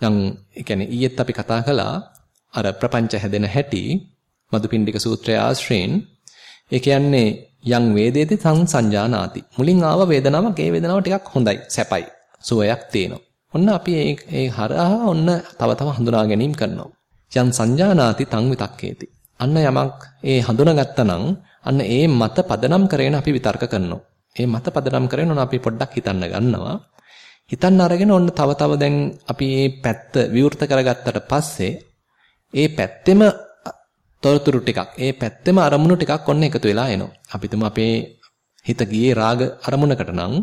දැන් ඒ කියන්නේ ඊයේත් අපි කතා කළා අර ප්‍රපංච හැදෙන හැටි මදුපිණ්ඩික සූත්‍රය ආශ්‍රයෙන් ඒ කියන්නේ යම් වේදේති සං සංජානාති. මුලින් ආව වේදනාවක් ඒ වේදනාව ටිකක් හොඳයි, සැපයි, සුවයක් තියෙනවා. ඔන්න අපි ඒ ඒ හරහා ඔන්න තව තව හඳුනා ගැනීම කරනවා. යම් සංජානාති තං විතක්කේති. අන්න යමක් ඒ හඳුනාගත්තා නම් අන්න ඒ මත පදනම් කරගෙන අපි විතර්ක කරනවා. ඒ මත පදනම් කරගෙන ඔන්න අපි පොඩ්ඩක් හිතන්න ගන්නවා. හිතන්න අරගෙන ඔන්න තව තව දැන් අපි මේ පැත්ත විවෘත කරගත්තට පස්සේ ඒ පැත්තෙම තොරතුරු ටිකක් ඒ පැත්තෙම අරමුණු ටිකක් ඔන්න එකතු වෙලා එනවා. අපි තුමු අපේ හිත ගියේ රාග අරමුණකට නම්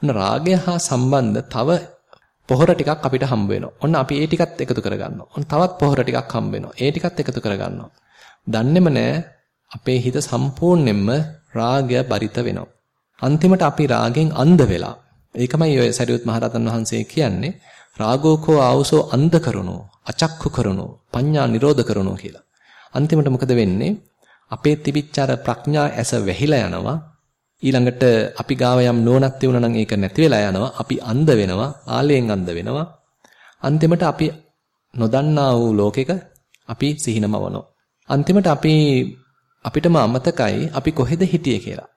ඔන්න රාගය හා සම්බන්ධ තව පොහොර ටිකක් අපිට හම්බ වෙනවා. ඔන්න අපි ඒ ටිකත් එකතු කරගන්නවා. ඔන්න තවත් පොහොර ටිකක් හම්බ වෙනවා. ඒ ටිකත් එකතු කරගන්නවා. දන්නේම නැහැ අපේ හිත සම්පූර්ණයෙන්ම රාගය බරිත වෙනවා. අන්තිමට අපි රාගෙන් අන්ධ වෙලා. ඒකමයි ඔය සරියුත් මහරහතන් වහන්සේ කියන්නේ රාගෝකෝ ආවසෝ අන්ධ කරනෝ අචක්ඛු කරනෝ පඤ්ඤා නිරෝධ කරනෝ කියලා. අන්තිමට මොකද වෙන්නේ? අපේ තිබිච්ච අර ප්‍රඥා ඇස වැහිලා යනවා. ඊළඟට අපි ගාව යම් නුවණක් තියුණා නම් ඒක නැති වෙලා යනවා. අපි අන්ධ වෙනවා, ආලයෙන් අන්ධ වෙනවා. අන්තිමට අපි නොදන්නා වූ ලෝකෙක අපි සිහිනමවනවා. අන්තිමට අපි අපිටම අමතකයි අපි කොහෙද හිටියේ කියලා.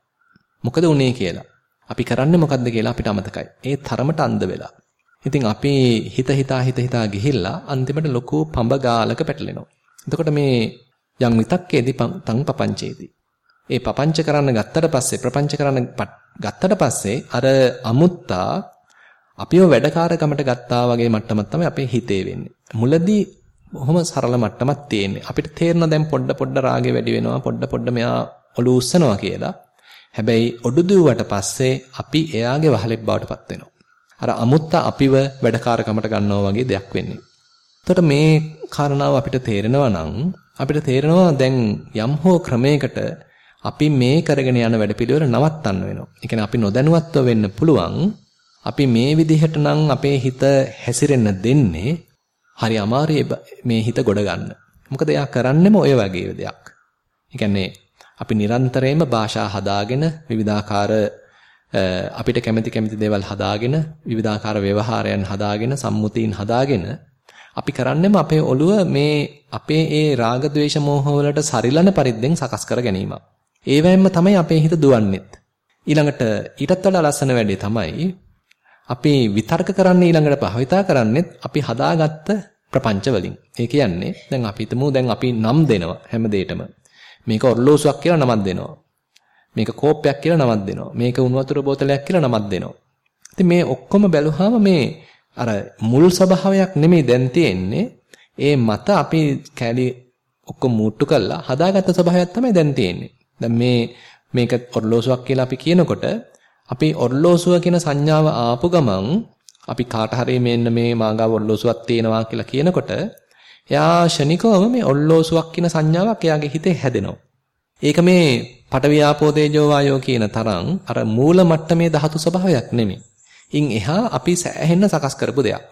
මොකද උනේ කියලා. අපි කරන්නේ මොකද්ද කියලා අපිට අමතකයි. ඒ තරමට අන්ධ වෙලා. ඉතින් අපි හිත හිතා හිත හිතා ගිහිල්ලා අන්තිමට ලොකු පඹ ගාලක පැටලෙනවා. එතකොට මේ යම් විතක්කේදී තං පපංචේති. ඒ පපංච කරන්න ගත්තට පස්සේ ප්‍රපංච කරන්න ගත්තට පස්සේ අර අමුත්තා අපිව වැඩකාරකමට ගත්තා වගේ මට්ටමක් තමයි අපේ හිතේ වෙන්නේ. මුලදී බොහොම සරල මට්ටමක් තියෙන්නේ. අපිට තේරෙන දැන් පොඩ පොඩ රාගේ වැඩි වෙනවා පොඩ පොඩ මෙයා ඔලු උස්සනවා කියලා. හැබැයි ඔඩු දුවට පස්සේ අපි එයාගේ වහලෙක් බවට පත් වෙනවා. අර අමුත්තා අපිව වැඩකාරකමට ගන්නවා වගේ දෙයක් වෙන්නේ. එතකොට මේ කාරණාව අපිට තේරෙනවා නම් අපිට තේරෙනවා දැන් යම් හෝ ක්‍රමයකට අපි මේ කරගෙන යන වැඩපිළිවෙල නවත්තන්න වෙනවා. ඒ කියන්නේ අපි නොදැනුවත්ව වෙන්න පුළුවන්. අපි මේ විදිහට නම් අපේ හිත හැසිරෙන්න දෙන්නේ හරි අමාරුයි මේ හිත ගොඩ ගන්න. මොකද එයා කරන්නෙම ඔය වගේ දෙයක්. ඒ කියන්නේ අපි නිරන්තරයෙන්ම භාෂා හදාගෙන විවිධාකාර අපිට කැමති කැමති දේවල් හදාගෙන විවිධාකාර ව්‍යවහාරයන් හදාගෙන සම්මුතීන් හදාගෙන අපි කරන්නේම අපේ ඔළුව මේ අපේ ඒ රාග ద్వේෂ මෝහ වලට සරිලන පරිද්දෙන් සකස් කර ගැනීම. ඒවෙන්ම තමයි අපේ හිත දුවන්නේත්. ඊළඟට ඊටත් වඩා ලස්සන වැඩේ තමයි අපි විතර්ක කරන්න ඊළඟට භාවිතා කරන්නේත් අපි හදාගත්ත ප්‍රපංච වලින්. ඒ කියන්නේ දැන් අපි හිතමු දැන් අපි නම් දෙනවා හැම දෙයකම. මේක ඔර්ලෝසුවක් කියලා නමක් දෙනවා. මේක කෝප්පයක් කියලා නමක් දෙනවා. මේක උණු වතුර බෝතලයක් කියලා නමක් දෙනවා. ඉතින් මේ ඔක්කොම බැලුවාම මේ අර මුල් ස්වභාවයක් නෙමෙයි දැන් තියෙන්නේ. ඒ මත අපි කැලි ඔක්කොම මූට්ටු කරලා හදාගත්ත ස්වභාවයක් තමයි දැන් තියෙන්නේ. දැන් මේ මේක ඔර්ලෝසුවක් කියලා අපි කියනකොට අපි ඔර්ලෝසුව කියන සංඥාව ආපු ගමන් අපි කාට හරි මෙන්න මේ මාගාව ඔර්ලෝසුවක් තියෙනවා කියලා කියනකොට එයා ෂණිකවම මේ ඔල්ලෝසුවක් කියන සංඥාවක් එයාගේ හිතේ හැදෙනවා. ඒක මේ පටවියාපෝ තේජෝ වායෝ කියන තරම් අර මූල මට්ටමේ ධාතු ස්වභාවයක් නෙමෙයි. ඉන් එහා අපි සෑහෙන්න සකස් කරපු දෙයක්.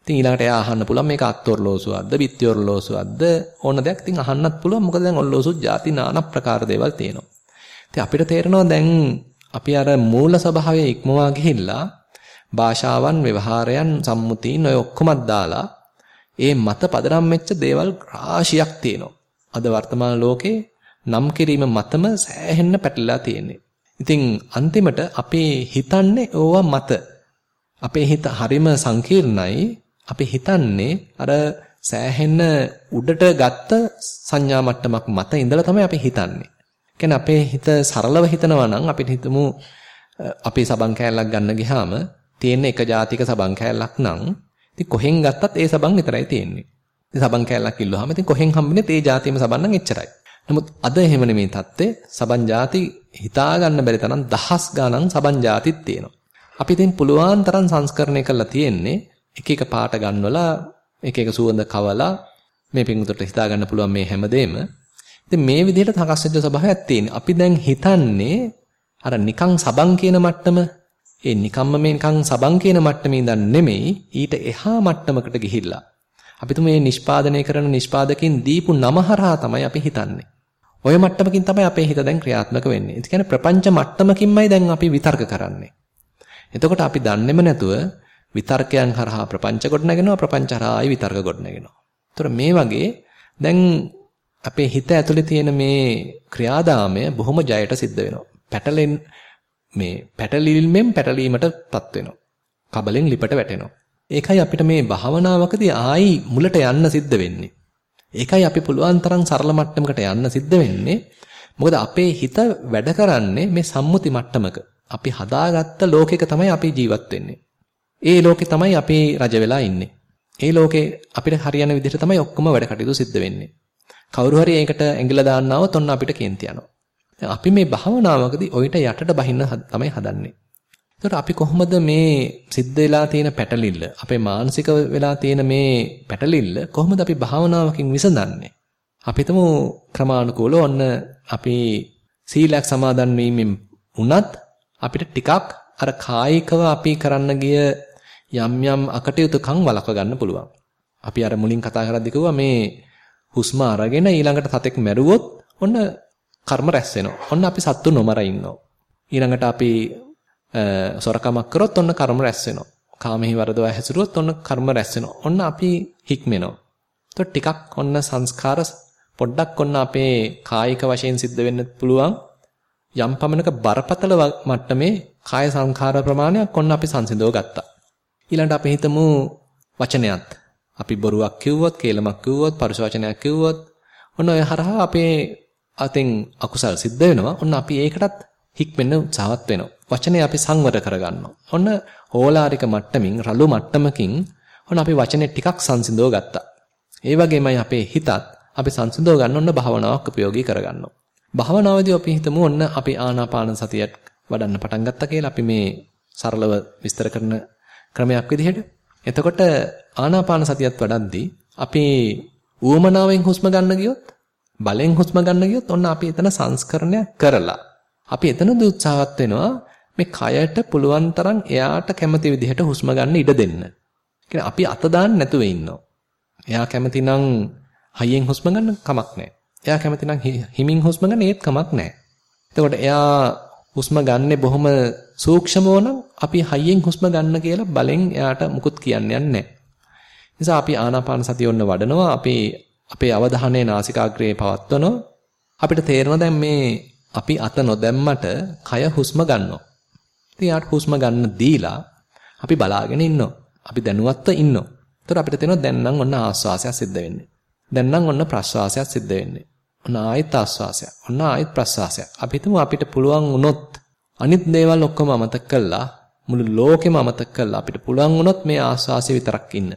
ඉතින් ඊළඟට එයා අහන්න පුළුවන් මේක අත්වර්ලෝසුවක්ද, විත්‍යර්ලෝසුවක්ද ඕන දෙයක් ඉතින් අහන්නත් පුළුවන්. මොකද දැන් ඔල්ලෝසුත් ಜಾති නාන ප්‍රකාර දේවල් තියෙනවා. ඉතින් අපිට තේරෙනවා දැන් අපි අර මූල ස්වභාවය ඉක්මවා ගිහිල්ලා භාෂාවන්, ව්‍යවහාරයන්, සම්මුතීන් ඔය ඔක්කොමත් දාලා ඒ මත පදනම් වෙච්ච දේවල් රාශියක් තියෙනවා. අද වර්තමාන ලෝකේ නම් කිරීම මතම සෑහෙන්න පැටලලා තියෙන්නේ. ඉතින් අන්තිමට අපේ හිතන්නේ ඕවා මත. අපේ හිත හරිම සංකීර්ණයි. අපි හිතන්නේ අර සෑහෙන්න උඩට ගත්ත සංඥා මට්ටමක් මත ඉඳලා තමයි අපි හිතන්නේ. කියන්නේ අපේ හිත සරලව හිතනවා නම් අපිට හිතමු අපි සබන් කෑල්ලක් ගන්න ගියාම තියෙන එක જાතික සබන් කෑල්ලක් නම් ඉතින් කොහෙන් ගත්තත් ඒ සබන් විතරයි තියෙන්නේ. ඉතින් සබන් කැලලක් ඉල්ලුවාම ඉතින් කොහෙන් හම්බෙන්නේ තේ જાතියෙම සබන් නම් එච්චරයි. නමුත් අද එහෙම නෙමේ தත්තේ සබන් જાති හිතා ගන්න බැරි තරම් දහස් ගණන් සබන් જાතිත් තියෙනවා. අපි ඉතින් පුළුවන් තරම් සංස්කරණය කරලා තියෙන්නේ එක එක පාට ගන්නවලා එක එක සුවඳ කවලා මේ පිටුතට හිතා ගන්න පුළුවන් මේ හැමදේම. ඉතින් මේ විදිහට තකස්සජ සභාවක් තියෙනවා. අපි දැන් හිතන්නේ අර නිකං සබන් කියන මට්ටම ඒ නිකම්ම මේකන් සබන් කියන මට්ටමේ ඉඳන් නෙමෙයි ඊට එහා මට්ටමකට ගිහිල්ලා අපි මේ නිෂ්පාදනය කරන නිෂ්පාදකින් දීපු නම හරහා තමයි අපි හිතන්නේ. ওই මට්ටමකින් තමයි අපේ හිත දැන් ක්‍රියාත්මක වෙන්නේ. ඒ කියන්නේ ප්‍රපංච මට්ටමකින්මයි දැන් අපි විතර්ක කරන්නේ. එතකොට අපි දන්නේම නැතුව විතර්කයන් හරහා ප්‍රපංච ගොඩනගෙනවා ප්‍රපංච හරහා ආයි විතර්ක ගොඩනගෙනවා. ඒතර මේ වගේ දැන් අපේ හිත ඇතුලේ තියෙන මේ ක්‍රියාදාමය බොහොම ජයට සිද්ධ වෙනවා. පැටලෙන් මේ පැටලිල්මෙන් පැටලීමටපත් වෙනවා. කබලෙන් ලිපට වැටෙනවා. ඒකයි අපිට මේ භාවනාවකදී ආයි මුලට යන්න සිද්ධ වෙන්නේ. ඒකයි අපි පුළුවන් තරම් සරල මට්ටමකට යන්න සිද්ධ වෙන්නේ. මොකද අපේ හිත වැඩ කරන්නේ මේ සම්මුති මට්ටමක. අපි හදාගත්ත ලෝකෙක තමයි අපි ජීවත් වෙන්නේ. ඒ ලෝකේ තමයි අපි රජ වෙලා ඉන්නේ. ඒ ලෝකේ අපිට හරියන විදිහට තමයි ඔක්කොම වැඩ කටයුතු සිද්ධ වෙන්නේ. කවුරු හරි ඒකට ඇඟිල්ල දාන්නවොත් ඔන්න අපිට කේන්ති යනවා. දැන් අපි මේ භාවනාවකදී ඔయిత යටට බහින්න තමයි හදන්නේ. ඒකට අපි කොහොමද මේ සිද්ධ වෙලා තියෙන පැටලිල්ල අපේ මානසික වෙලා තියෙන මේ පැටලිල්ල කොහොමද අපි භාවනාවකින් විසඳන්නේ? අපි හිතමු ක්‍රමානුකූලව ඔන්න අපි සීලයක් සමාදන් වීමෙන් උනත් අපිට ටිකක් අර කායිකව අපි කරන්න ගිය යම් යම් අකටයුතුකම් වළක්ව ගන්න පුළුවන්. අපි අර මුලින් කතා කරද්දී කිව්වා මේ හුස්ම අරගෙන ඊළඟට සතෙක් මැරුවොත් ඔන්න කර්ම රැස් වෙනවා. ඔන්න අපි සත්තු නොමර ඉන්නවා. ඊළඟට අපි සොරකමක් කරොත් ඔන්න කර්ම රැස් වෙනවා. කාමෙහි වරදව හැසිරුවොත් ඔන්න කර්ම රැස් වෙනවා. ඔන්න අපි හික්මෙනවා. එතකොට ටිකක් ඔන්න සංස්කාර පොඩ්ඩක් ඔන්න අපේ කායික වශයෙන් සිද්ධ වෙන්න පුළුවන් යම් පමණක බරපතල මට්ටමේ කාය සංඛාර ප්‍රමාණයක් ඔන්න අපි සංසිඳව ගත්තා. ඊළඟට අපි හිතමු වචනයත්. අපි බොරුවක් කිව්වොත්, කේලමක් කිව්වොත්, පරුෂ වචනයක් කිව්වොත් ඔන්න ඔය හරහා අපේ අතෙන් අකුසල් සිද්ධ වෙනවා. ඔන්න අපි ඒකටත් හික්මෙන්න උත්සාහවත් වෙනවා. වචනේ අපි සංවර කරගන්නවා. ඔන්න ඕලාරික මට්ටමින් රළු මට්ටමකින් ඔන්න අපි වචනේ ටිකක් සංසිඳව ගත්තා. ඒ වගේමයි අපේ හිතත් අපි සංසිඳව ගන්න ඔන්න භාවනාවක් උපයෝගී කරගන්නවා. භාවනාවේදී අපි හිතමු ඔන්න අපි ආනාපාන සතියට වඩන්න පටන් ගත්තා කියලා අපි මේ සරලව විස්තර කරන ක්‍රමයක් විදිහට. එතකොට ආනාපාන සතියත් වඩද්දී අපි ඌමනාවෙන් හුස්ම ගන්න ගියොත් බලෙන් හුස්ම ගන්න ගියොත් ඔන්න අපි එතන සංස්කරණයක් කරලා අපි එතනද උත්සාහවත් වෙනවා මේ කයට පුළුවන් තරම් එයාට කැමති විදිහට හුස්ම ගන්න ඉඩ දෙන්න. කියන්නේ අපි අත දාන්න නැතුව ඉන්නවා. එයා කැමති නම් හයියෙන් හුස්ම ගන්න කමක් නැහැ. එයා කැමති නම් හිමින් හුස්ම ගන්න ඒත් කමක් නැහැ. එතකොට එයා හුස්ම ගන්නෙ බොහොම සූක්ෂමව නම් අපි හයියෙන් හුස්ම ගන්න කියලා බලෙන් එයාට මුකුත් කියන්න යන්නේ නිසා අපි ආනාපාන සතිය ඔන්න වඩනවා අපි අපේ අවධානය නාසිකාග්‍රේ පවත්වනවා අපිට තේරෙනවා දැන් මේ අපි අත නොදැම්මට කය හුස්ම ගන්නවා. ඉතින් යාට හුස්ම ගන්න දීලා අපි බලාගෙන ඉන්නවා. අපි දැනුවත්ව ඉන්නවා. ඒතර අපිට තේරෙනවා දැන් නම් ඔන්න ආස්වාසයක් සිද්ධ වෙන්නේ. දැන් නම් ඔන්න ප්‍රස්වාසයක් සිද්ධ වෙන්නේ. ඔන්න ආයෙත් ආස්වාසයක්. ඔන්න ආයෙත් ප්‍රස්වාසයක්. අපි හිතමු අපිට පුළුවන් වුණොත් අනිත් දේවල් ඔක්කොම අමතක කළා මුළු ලෝකෙම අමතක කළා අපිට පුළුවන් වුණොත් මේ ආස්වාසය විතරක් ඉන්න.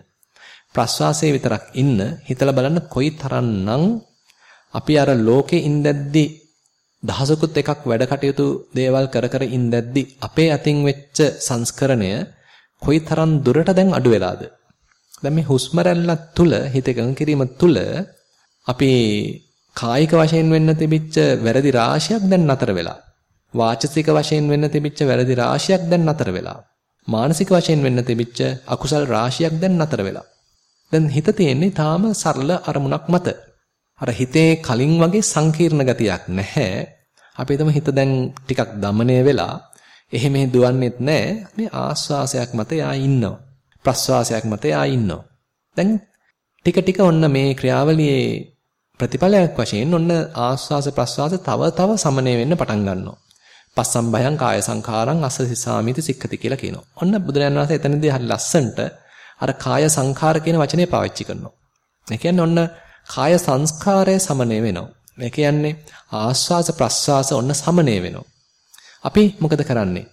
ප්‍රස්වාසයේ විතරක් ඉන්න හිතලා බලන්න කොයි තරම්නම් අපි අර ලෝකේ ඉඳද්දි දහසකුත් එකක් වැඩ කටයුතු දේවල් කර කර ඉඳද්දි අපේ අතින් වෙච්ච සංස්කරණය කොයි තරම් දුරට දැන් අඩු වෙලාද? දැන් මේ හුස්ම තුල හිත එකඟ කිරීම තුල අපි කායික වශයෙන් වෙන්න තිබිච්ච වැරදි රාශියක් දැන් නතර වෙලා වාචසික වශයෙන් වෙන්න තිබිච්ච වැරදි රාශියක් දැන් නතර වෙලා මානසික වශයෙන් වෙන්න තිබිච්ච අකුසල් රාශියක් දැන් නතර වෙලා දැන් හිත තියෙන්නේ තාම සරල අරමුණක් මත. අර හිතේ කලින් වගේ සංකීර්ණ ගතියක් නැහැ. අපි හිතමු හිත දැන් ටිකක් দমনය වෙලා එහෙම දුවන්නේත් නැහැ. මේ ආස්වාසයක් මත යා ඉන්නවා. ප්‍රස්වාසයක් මත යා ඉන්නවා. දැන් ටික ටික ඔන්න මේ ක්‍රියාවලියේ ප්‍රතිඵලයක් වශයෙන් ඔන්න ආස්වාස ප්‍රස්වාස තව තව සමනය වෙන්න පටන් ගන්නවා. පස්සම්බයං කාය සංඛාරං අස්සසිසාමිති සික්ඛති කියලා කියනවා. ඔන්න බුදුරජාණන් වහන්සේ එතනදී හරි ලස්සනට අර කාය සංඛාර කියන වචනේ පාවිච්චි කරනවා. ඒ කියන්නේ ඔන්න කාය සංස්කාරය සමනය වෙනවා. ඒ කියන්නේ ආස්වාස ප්‍රස්වාස ඔන්න සමනය වෙනවා. අපි මොකද කරන්නේ?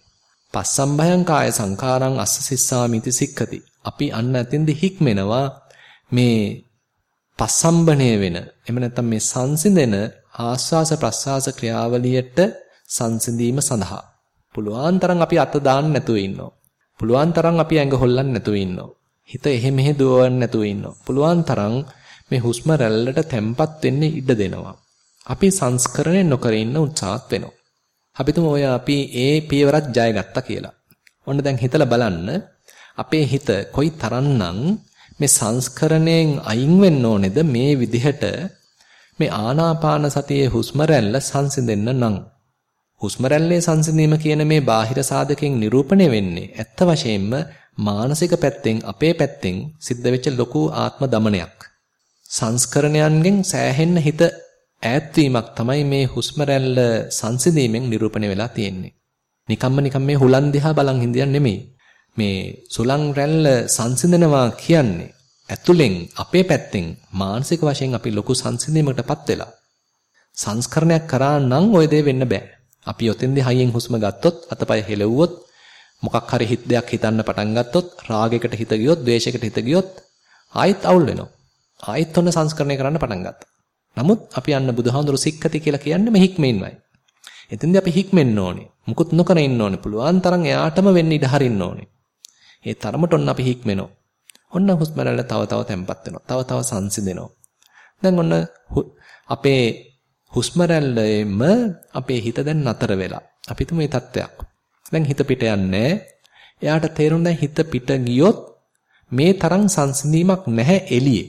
පස්සම්භයං කාය සංඛාරං අස්ස සිස්සාමිති සික්ඛති. අපි අන්න ඇතින්ද හික්මෙනවා මේ පස්සම්බණය වෙන එහෙම නැත්නම් මේ සංසිඳෙන ආස්වාස ප්‍රස්වාස ක්‍රියාවලියට සංසිඳීම සඳහා පුළුවන් තරම් අපි අත දාන්න නැතුව ඉන්නවා. පුළුවන් තරම් අපි ඇඟ හොල්ලන්න නැතුව ඉන්නවා. හිත එහෙ මෙහෙ දුවන්න නැතුව ඉන්නවා. පුළුවන් තරම් මේ හුස්ම රැල්ලට තැම්පත් වෙන්න ඉඩ දෙනවා. අපි සංස්කරණය නොකර ඉන්න උත්සාහත් වෙනවා. අපි තුම ඔය අපි ඒ පියවරත් ජයගත්තා කියලා. ඔන්න දැන් හිතලා බලන්න අපේ හිත කොයි තරම්නම් මේ සංස්කරණයෙන් අයින් වෙන්න ඕනේද මේ විදිහට මේ ආනාපාන සතියේ හුස්ම රැල්ල සංසිඳෙන්න නම් හුස්ම රැල්ලේ සංසිඳීම කියන මේ බාහිර සාධකයෙන් නිරූපණය වෙන්නේ ඇත්ත වශයෙන්ම මානසික පැත්තෙන් අපේ පැත්තෙන් සිද්ධ වෙච්ච ලොකු ආත්ම දමනයක් සංස්කරණයන්ගෙන් සෑහෙන්න හිත ඈත්වීමක් තමයි මේ හුස්ම රැල්ල සංසිඳීමෙන් නිරූපණය වෙලා තියෙන්නේ. නිකම්ම නිකම් මේ හුලන් දිහා බලන් හින්දියක් නෙමෙයි. මේ සුලං රැල්ල සංසිඳනවා කියන්නේ ඇතුලෙන් අපේ පැත්තෙන් මානසික වශයෙන් අපි ලොකු සංසිඳීමකටපත් වෙලා සංස්කරණයක් කරා නම් ওই දේ වෙන්න බෑ. අපි යොතෙන්දී හයියෙන් හුස්ම ගත්තොත් අතපය හෙලවුවොත් මොකක් හරි හිත දෙයක් හිතන්න පටන් ගත්තොත් රාගයකට හිත ගියොත් ද්වේෂයකට හිත ගියොත් ආයෙත් අවුල් වෙනවා. ආයෙත් ඔන්න සංස්කරණය කරන්න පටන් ගත්තා. නමුත් අපි අන්න බුදුහාඳුරු සික්කති කියලා කියන්නේ මේ හික්මෙන්මයි. එතෙන්දී අපි හික්මෙන්න ඕනේ. මුකුත් නොකර ඉන්න ඕනේ. පුළුවන් තරම් එයාටම වෙන්න ඉඩ හරින්න ඕනේ. ඒ තරමට ඔන්න අපි හික්මෙනවා. ඔන්න හුස්ම රැල්ල තව තව තැම්පත් වෙනවා. තව තව සංසිඳෙනවා. දැන් ඔන්න අපේ හුස්ම රැල්ලෙම අපේ හිත දැන් නතර වෙලා. අපි තුමු මේ தත්වයක්. දැන් හිත පිට යන්නේ. එයාට තේරුම් දැන් හිත පිට ගියොත් මේ තරම් සංසිඳීමක් නැහැ එළියේ.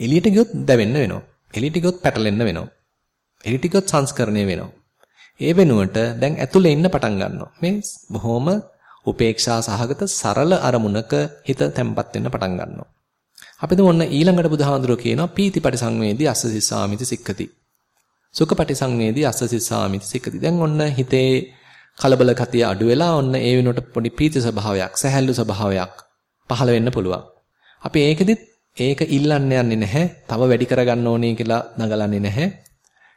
එළියට ගියොත් දැවෙන්න වෙනවා. එළියට ගියොත් පැටලෙන්න වෙනවා. එළියට ගියොත් සංස්කරණය වෙනවා. ඒ වෙනුවට දැන් ඇතුලේ ඉන්න පටන් ගන්නවා. මේ බොහොම උපේක්ෂා සහගත සරල අරමුණක හිත තැම්පත් වෙන්න පටන් ගන්නවා. අපි දුන්න ඔන්න ඊළඟට බුදුහාඳුරෝ කියනවා පීතිපටි සංවේදී අස්ස සිස්සාමිති සික්කති. සුඛපටි සංවේදී අස්ස සිස්සාමිති සික්කති. දැන් ඔන්න හිතේ කලබල ගතිය අඩු වෙලා ඔන්න ඒ වෙනුවට පොඩි පීති ස්වභාවයක්, සැහැල්ලු ස්වභාවයක් පහළ වෙන්න පුළුවන්. අපි ඒකෙදිත් ඒක ඉල්ලන්න යන්නේ නැහැ. තව වැඩි කරගන්න ඕනේ කියලා දඟලන්නේ නැහැ.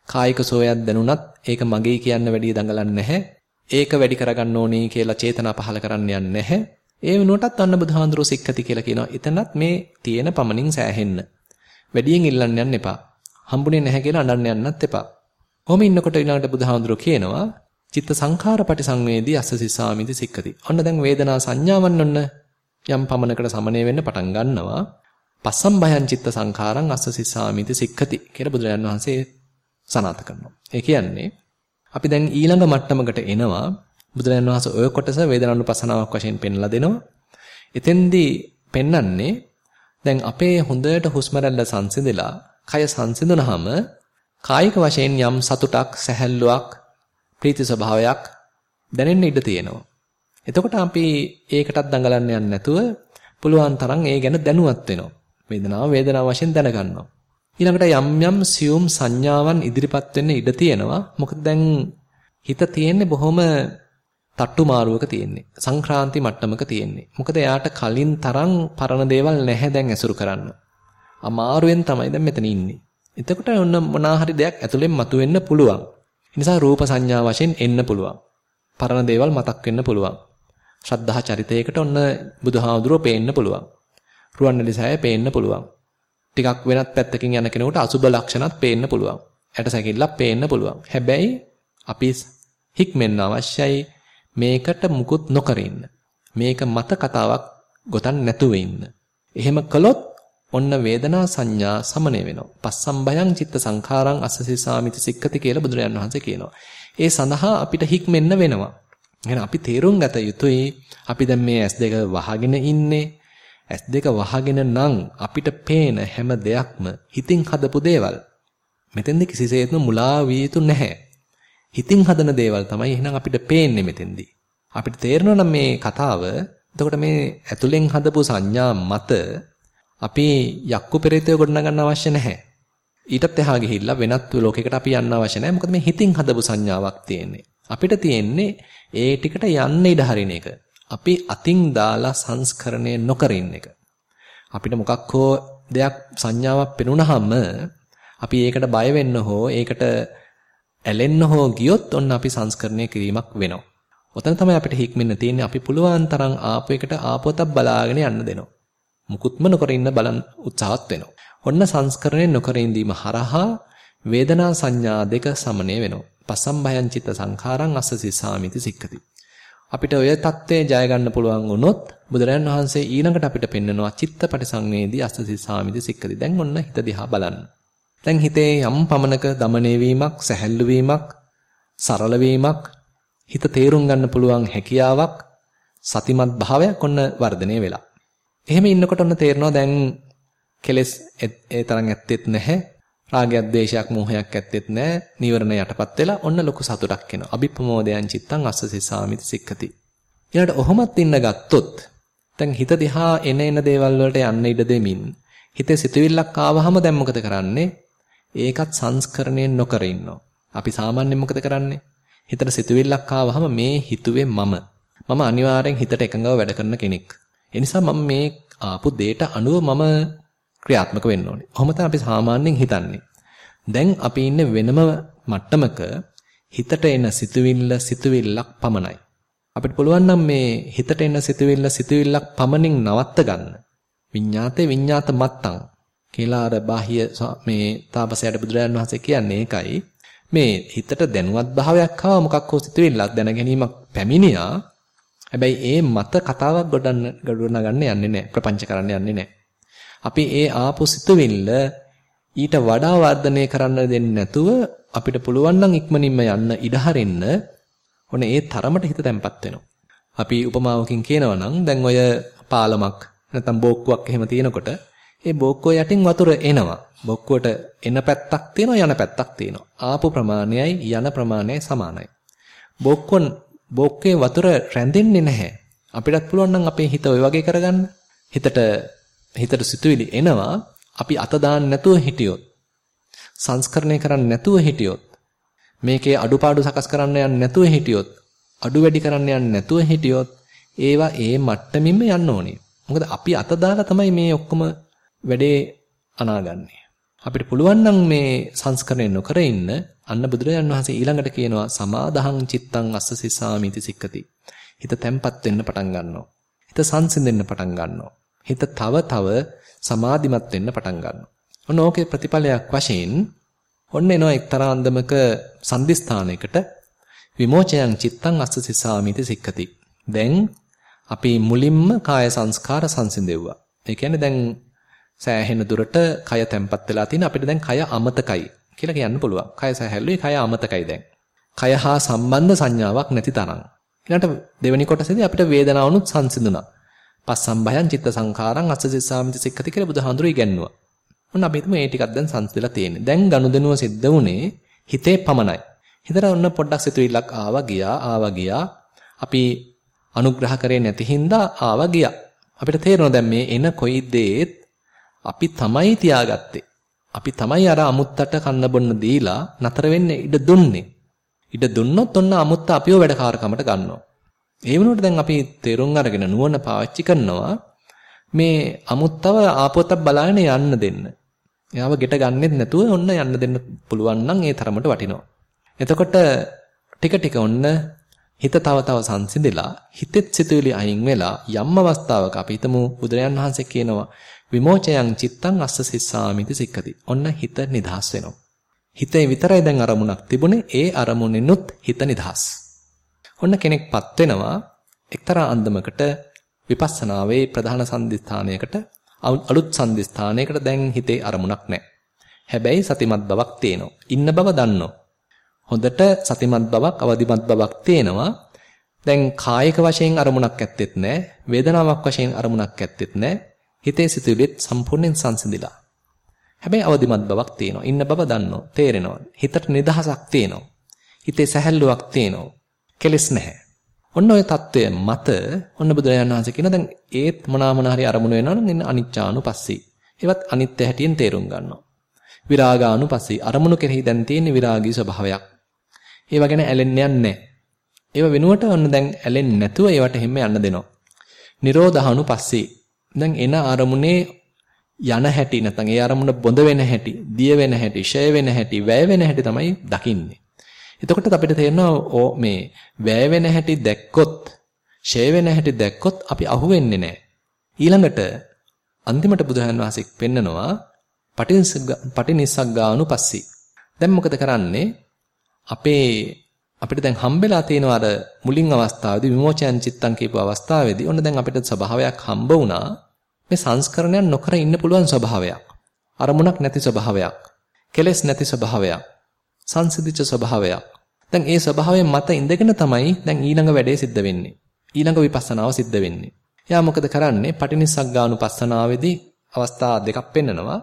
කායික සෝයක් දැනුණත් ඒක මගේ කියන්න වැඩි දඟලන්නේ නැහැ. ඒක වැඩි කරගන්න ඕනේ කියලා චේතනා පහළ කරන්න යන්නේ නැහැ. ඒ වෙනුවටත් අන්න බුදුහාඳුරෝ සික්කති කියලා කියනවා. එතනත් මේ තියෙන පමණින් සෑහෙන්න. වැඩියෙන් ඉල්ලන්න යන්න එපා. හම්බුනේ නැහැ කියලා අඬන්න යන්නත් එපා. කොහොම ඉන්නකොට ඊළඟට බුදුහාඳුරෝ කියනවා චිත්ත සංඛාර පටිසංවේදී අස්ස සිස්සාමිති සික්කති. ඔන්න දැන් වේදනා සංඥාවන් ඔන්න යම් පමණකට සමනය වෙන්න පටන් ගන්නවා. පස්සම් භයං චිත්ත සංඛාරං අස්ස සිස්සාමිති සික්කති කියලා බුදුරජාන් වහන්සේ සනාත කරනවා. ඒ කියන්නේ අපි දැන් ඊළඟ මට්ටමකට එනවා. බුදුරජාන් වහන්සේ ඔය කොටස වේදනානුපසනාවක් වශයෙන් පෙන්ලා දෙනවා. එතෙන්දී පෙන්වන්නේ දැන් අපේ හොඳට හුස්ම රැල්ල සංසිඳලා, කය සංසිඳුනහම කායික වශයෙන් යම් සතුටක්, සැහැල්ලුවක්, ප්‍රීති ස්වභාවයක් දැනෙන්න ඉඩ තියෙනවා. එතකොට අපි ඒකටත් දඟලන්න යන්නේ නැතුව පුළුවන් තරම් ඒ ගැන දැනුවත් වෙනවා. වේදනාව වේදනාව වශයෙන් දැනගන්නවා. ඊළඟට යම් යම් සියුම් සංඥාවන් ඉදිරිපත් වෙන්න ඉඩ තියෙනවා. මොකද දැන් හිත තියෙන්නේ බොහොම තට්ටු මාරුවක තියෙන්නේ. සංක්‍රාන්ති මට්ටමක තියෙන්නේ. මොකද එයාට කලින් තරම් පරණ දේවල් නැහැ දැන් ඇසුරු කරන්න. අමාරුවෙන් තමයි දැන් මෙතන ඉන්නේ. එතකොට ඔන්න මොනා හරි දෙයක් ඇතුලෙන් මතුවෙන්න පුළුවන්. නිසා රූප සංඥා වශයෙන් එන්න පුළුවන්. පරණ දේවල් මතක් වෙන්න පුළුවන්. ශ්‍රද්ධා චරිතයකට ඔන්න බුදුහාමුදුරුව පේන්න පුළුවන්. රුවන්වැලිසෑය පේන්න පුළුවන්. ටිකක් වෙනත් පැත්තකින් යන කෙනෙකුට අසුබ ලක්ෂණත් පේන්න පුළුවන්. ඇට සැකිල්ලක් පේන්න පුළුවන්. හැබැයි අපි හික්මෙන්න අවශ්‍යයි මේකට මුකුත් නොකර මේක මත කතාවක් ගොතන් නැතුව ඉන්න. එහෙම කළොත් ඔන්න වේදනා සංඥා සමනය වෙනවා. පස්සම්බයං චිත්ත සංඛාරං අස්සසිසාමිති සික්කති කියලා බුදුරජාණන් වහන්සේ කියනවා. ඒ සඳහා අපිට හික්මෙන්න වෙනවා. එහෙනම් අපි තේරුම් ගත යුතුයි අපි දැන් මේ S2 වහගෙන ඉන්නේ S2 වහගෙන නම් අපිට පේන හැම දෙයක්ම හිතින් හදපු දේවල්. මෙතෙන්දි කිසිසේත්ම මුලා විය යුතු නැහැ. හිතින් හදන දේවල් තමයි එහෙනම් අපිට පේන්නේ මෙතෙන්දි. අපිට තේරෙනවා මේ කතාව එතකොට මේ ඇතුලෙන් හදපු සංඥා මත අපි යක්කු පෙරේතය ගොඩනගන්න අවශ්‍ය නැහැ. ඊටත් එහා ගිහිල්ලා වෙනත් ලෝකයකට අපි යන්න අවශ්‍ය නැහැ. මොකද මේ හිතින් හදපු සංඥාවක් තියෙන්නේ. අපිට තියෙන්නේ ඒ ටිකට යන්න ඉඩ හරින එක. අපි අතින් දාලා සංස්කරණය නොකර එක. අපිට මොකක් හෝ දෙයක් සංඥාවක් පෙනුනහම අපි ඒකට බය වෙන්න හෝ ඒකට ඇලෙන්න හෝ ගියොත් ඔන්න අපි සංස්කරණය කිරීමක් වෙනවා. ඔතන තමයි අපිට හික්මෙන්න තියෙන්නේ අපි පුළුවන් තරම් ආපු එකට ආපුවතක් බලාගෙන යන්න දෙනවා. මුකුත්ම නොකර ඉන්න බලන් උත්සාහත් වෙනවා. ඔන්න සංස්කරණය නොකර ඉඳීම හරහා වේදනා සංඥා දෙක සමනය වෙනවා. පස්සම් භයං චිත්ත සංඛාරං අස්ස සිස්සාමිති සික්කති. අපිට ඔය தත්ත්වය ජය ගන්න පුළුවන් වුණොත් බුදුරජාන් වහන්සේ ඊළඟට අපිට පෙන්වනවා චිත්තපටි සංවේදී අස්ස සිස්සාමිති සික්කති. දැන් ඔන්න හිත දිහා බලන්න. දැන් හිතේ යම් පමණක দমনය වීමක්, සැහැල්ලු වීමක්, සරල වීමක්, හිත තේරුම් ගන්න පුළුවන් හැකියාවක්, සතිමත් භාවයක් ඔන්න වර්ධනය වෙලා. එහෙම ඉන්නකොට ඔන්න තේරෙනවා දැන් කෙලස් ඒ තරම් ඇත්තෙත් නැහැ. රාගයක්, ද්වේෂයක්, මෝහයක් ඇත්තෙත් නැහැ. නීවරණ යටපත් වෙලා ඔන්න ලොකු සතුටක් එනවා. අභිප්‍රමෝදයන් චිත්තං අස්සසිසාමිති සික්කති. ඊළඟට ඔහොමත් ඉන්න ගත්තොත් දැන් හිත දිහා එන එන දේවල් වලට යන්න ඉඩ දෙමින් හිතේ සිතුවිල්ලක් ආවහම දැන් මොකද කරන්නේ? ඒකත් සංස්කරණය නොකර ඉන්නවා. අපි සාමාන්‍යයෙන් මොකද කරන්නේ? හිතට සිතුවිල්ලක් ආවහම මේ හිතුවේ මම. මම අනිවාර්යෙන් හිතට එකඟව වැඩ කරන කෙනෙක්. ඒ නිසා මම මේ ආපු දෙයට අනුව මම ක්‍රියාත්මක වෙන්න ඕනේ. කොහොම අපි සාමාන්‍යයෙන් හිතන්නේ. දැන් අපි ඉන්නේ වෙනම මට්ටමක හිතට එන සිතුවිල්ල සිතුවිල්ලක් පමණයි. අපිට පුළුවන් නම් මේ හිතට එන සිතුවිල්ල සිතුවිල්ලක් පමණින් නවත්ත ගන්න. විඤ්ඤාතේ විඤ්ඤාත මත්තං කියලා අර බාහ්‍ය මේ තාපසයාට බුදුරජාණන් වහන්සේ කියන්නේ ඒකයි. මේ හිතට දැනුවත් භාවයක් ආව මොකක් හෝ සිතුවිල්ලක් දැන ගැනීමක් පැමිණියා. හැබැයි ඒ මත කතාවක් ගොඩන්න ගොඩනගන්න යන්නේ නැහැ. ප්‍රපංච කරන්න යන්නේ නැහැ. අපි ඒ ආපු සිතුවිල්ල ඊට වඩා වර්ධනය කරන්න දෙන්නේ නැතුව අපිට පුළුවන් නම් ඉක්මනින්ම යන්න ඉඩ හරින්න ඔන්න ඒ තරමට හිත තැම්පත් වෙනවා. අපි උපමාවකින් කියනවා නම් දැන් ඔය පාලමක් නැත්නම් බෝක්කුවක් එහෙම තියෙනකොට ඒ බෝක්කුව යටින් වතුර එනවා. බෝක්කුවට එන පැත්තක් තියෙනවා යන පැත්තක් තියෙනවා. ආපු ප්‍රමාණයයි යන ප්‍රමාණයයි සමානයි. බෝක්කුවන් බෝක්කේ වතුර රැඳෙන්නේ නැහැ. අපිටත් පුළුවන් නම් අපේ හිත ඔය වගේ කරගන්න. හිතට හිතට සිතුවිලි එනවා අපි අත දාන්න නැතුව හිටියොත් සංස්කරණය කරන්න නැතුව හිටියොත් මේකේ අඩුපාඩු සකස් කරන්න යන්න නැතුව හිටියොත් අඩු වැඩි කරන්න යන්න නැතුව හිටියොත් ඒවා ඒ මට්ටමින්ම යන්න ඕනේ. මොකද අපි අත දාලා තමයි මේ ඔක්කොම වැඩේ අනාගන්නේ. අපිට පුළුවන් නම් මේ සංස්කරණය නොකර ඉන්න අන්න බුදුරජාන් වහන්සේ ඊළඟට කියනවා සමාදහං චිත්තං අස්ස සිස්සාමිති සික්කති. හිත තැම්පත් වෙන්න පටන් ගන්නවා. හිත සංසිඳෙන්න පටන් ගන්නවා. හිත තව තව සමාධිමත් වෙන්න පටන් ගන්නවා. ඔන්න ඕකේ ප්‍රතිඵලයක් වශයෙන් ඔන්න එනවා එක්තරා අන්දමක සම්දිස්ථානයකට විමෝචයන් චිත්තං අස්ස සිස්සාමිති සික්කති. දැන් අපි මුලින්ම කාය සංස්කාර සංසිඳෙව්වා. ඒ කියන්නේ දැන් සෑහෙන දුරට කය තැම්පත් වෙලා තියෙන අපිට දැන් කය අමතකයි කියලා කියන්න පුළුවන්. කය සැහැල්ලුයි කය අමතකයි දැන්. කය හා සම්බන්ධ සංඥාවක් නැති තරම්. ඊළඟට දෙවෙනි කොටසේදී අපිට වේදනාවනුත් සංසිඳුණා. පස්සම්භයං චිත්ත සංඛාරං අස්සසිස්සාමිති සික්කති කියලා බුදුහාඳුරු ඉගැන්නුවා. ඔන්න අපි හිතමු මේ ටිකක් දැන් සංසිඳලා තියෙන්නේ. දැන් ගනුදෙනුව සිද්ධ වුණේ හිතේ පමණයි. හිතට ඔන්න පොඩ්ඩක් සිතුවිල්ලක් ආවා ගියා ආවා ගියා. අපි අනුග්‍රහ කරේ නැති හින්දා ආවා ගියා. අපිට තේරෙනවා දැන් මේ එන කොයි දේත් අපි තමයි තියාගත්තේ. අපි තමයි අර අමුත්තට කන්න බොන්න දීලා නතර වෙන්නේ ඉඩ දුන්නේ. ඉඩ දුන්නොත් ඔන්න අමුත්ත අපිව වැඩකාරකමට ගන්නවා. ඒ වෙනුවට දැන් අපි තේරුම් අරගෙන නුවණ පාවිච්චි කරනවා මේ අමුත්තව ආපොතක් බලාගෙන යන්න දෙන්න. එයාව ගෙට ගන්නෙත් නැතුව ඔන්න යන්න දෙන්න පුළුවන් නම් ඒ තරමට වටිනවා. එතකොට ටික ටික ඔන්න හිත තව තව සංසිඳිලා හිතෙත් සිතුවිලි අයින් වෙලා යම් අවස්ථාවක අපි හිතමු බුදුරයන් වහන්සේ කියනවා විමෝචයන් චිත්තං අස්ස සිස්සාමිති සික්කති. ඔන්න හිත නිදහස් වෙනවා. හිතේ විතරයි දැන් අරමුණක් තිබුණේ ඒ අරමුණෙනුත් හිත නිදහස්. ඔන්න කෙනෙක්පත් වෙනවා එක්තරා අන්දමකට විපස්සනාවේ ප්‍රධාන සම්දිස්ථානයකට අලුත් සම්දිස්ථානයකට දැන් හිතේ අරමුණක් නැහැ. හැබැයි සතිමත් බවක් තියෙනවා. ඉන්න බව දන්නවා. හොඳට සතිමත් බවක් අවදිමත් බවක් තියෙනවා. දැන් කායික වශයෙන් අරමුණක් ඇත්තෙත් නැහැ. වේදනාවක් වශයෙන් අරමුණක් ඇත්තෙත් නැහැ. හිතේ සිතුවිලිත් සම්පූර්ණයෙන් සංසිඳිලා. හැබැයි අවදිමත් බවක් තියෙනවා. ඉන්න බව දන්නවා. තේරෙනවා. හිතට නිදහසක් තියෙනවා. හිතේ සැහැල්ලුවක් තියෙනවා. කෙලෙස් නැහැ. ඔන්න ඔය தত্ত্বය මත ඔන්න බුදුරජාණන් වහන්සේ කියන දැන් ඒත් මොනාමන හරි අරමුණු වෙනවනම් ඉන්න අනිච්චානුපස්සී. ඒවත් අනිත්‍ය හැටියෙන් තේරුම් ගන්නවා. විරාගානුපස්සී අරමුණු කෙරෙහි දැන් තියෙන විරාගී ස්වභාවයක්. ඒව ගැන ඇලෙන්න යන්නේ ඒව වෙනුවට ඔන්න දැන් ඇලෙන්නේ නැතුව ඒවට හැම යන්න දෙනවා. නිරෝධානුපස්සී දැන් එන අරමුණේ යන හැටි නැත්නම් ඒ අරමුණ බොඳ වෙන හැටි, දිය වෙන හැටි, ෂය වෙන හැටි, වැය වෙන හැටි තමයි දකින්නේ. එතකොට අපිට තේරෙනවා මේ වැය වෙන හැටි දැක්කොත්, ෂය වෙන හැටි දැක්කොත් අපි අහු වෙන්නේ නැහැ. ඊළඟට අන්තිමට බුදුහන් වහන්සේ පෙන්නනවා පටිනිස්සග්ගානුපස්සී. දැන් මොකද කරන්නේ? අපේ අපිට දැන් හම්බෙලා තියෙනවා අර මුලින් අවස්ථාවේදී විමෝචයන් චිත්තං කියපු අවස්ථාවේදී. ඔන්න දැන් අපිට ස්වභාවයක් හම්බ වුණා. මේ සංස්කරණයක් නොකර ඉන්න පුළුවන් ස්වභාවයක්. අරමුණක් නැති ස්වභාවයක්. කෙලෙස් නැති ස්වභාවයක්. සංසිඳිච්ච ස්වභාවයක්. දැන් ඒ ස්වභාවයෙන් මත ඉඳගෙන තමයි දැන් ඊළඟ වැඩේ සිද්ධ වෙන්නේ. ඊළඟ විපස්සනාව සිද්ධ වෙන්නේ. එයා මොකද කරන්නේ? පටිනිස්සග්ගානුපස්සනාවේදී අවස්ථා දෙකක් පෙන්නනවා.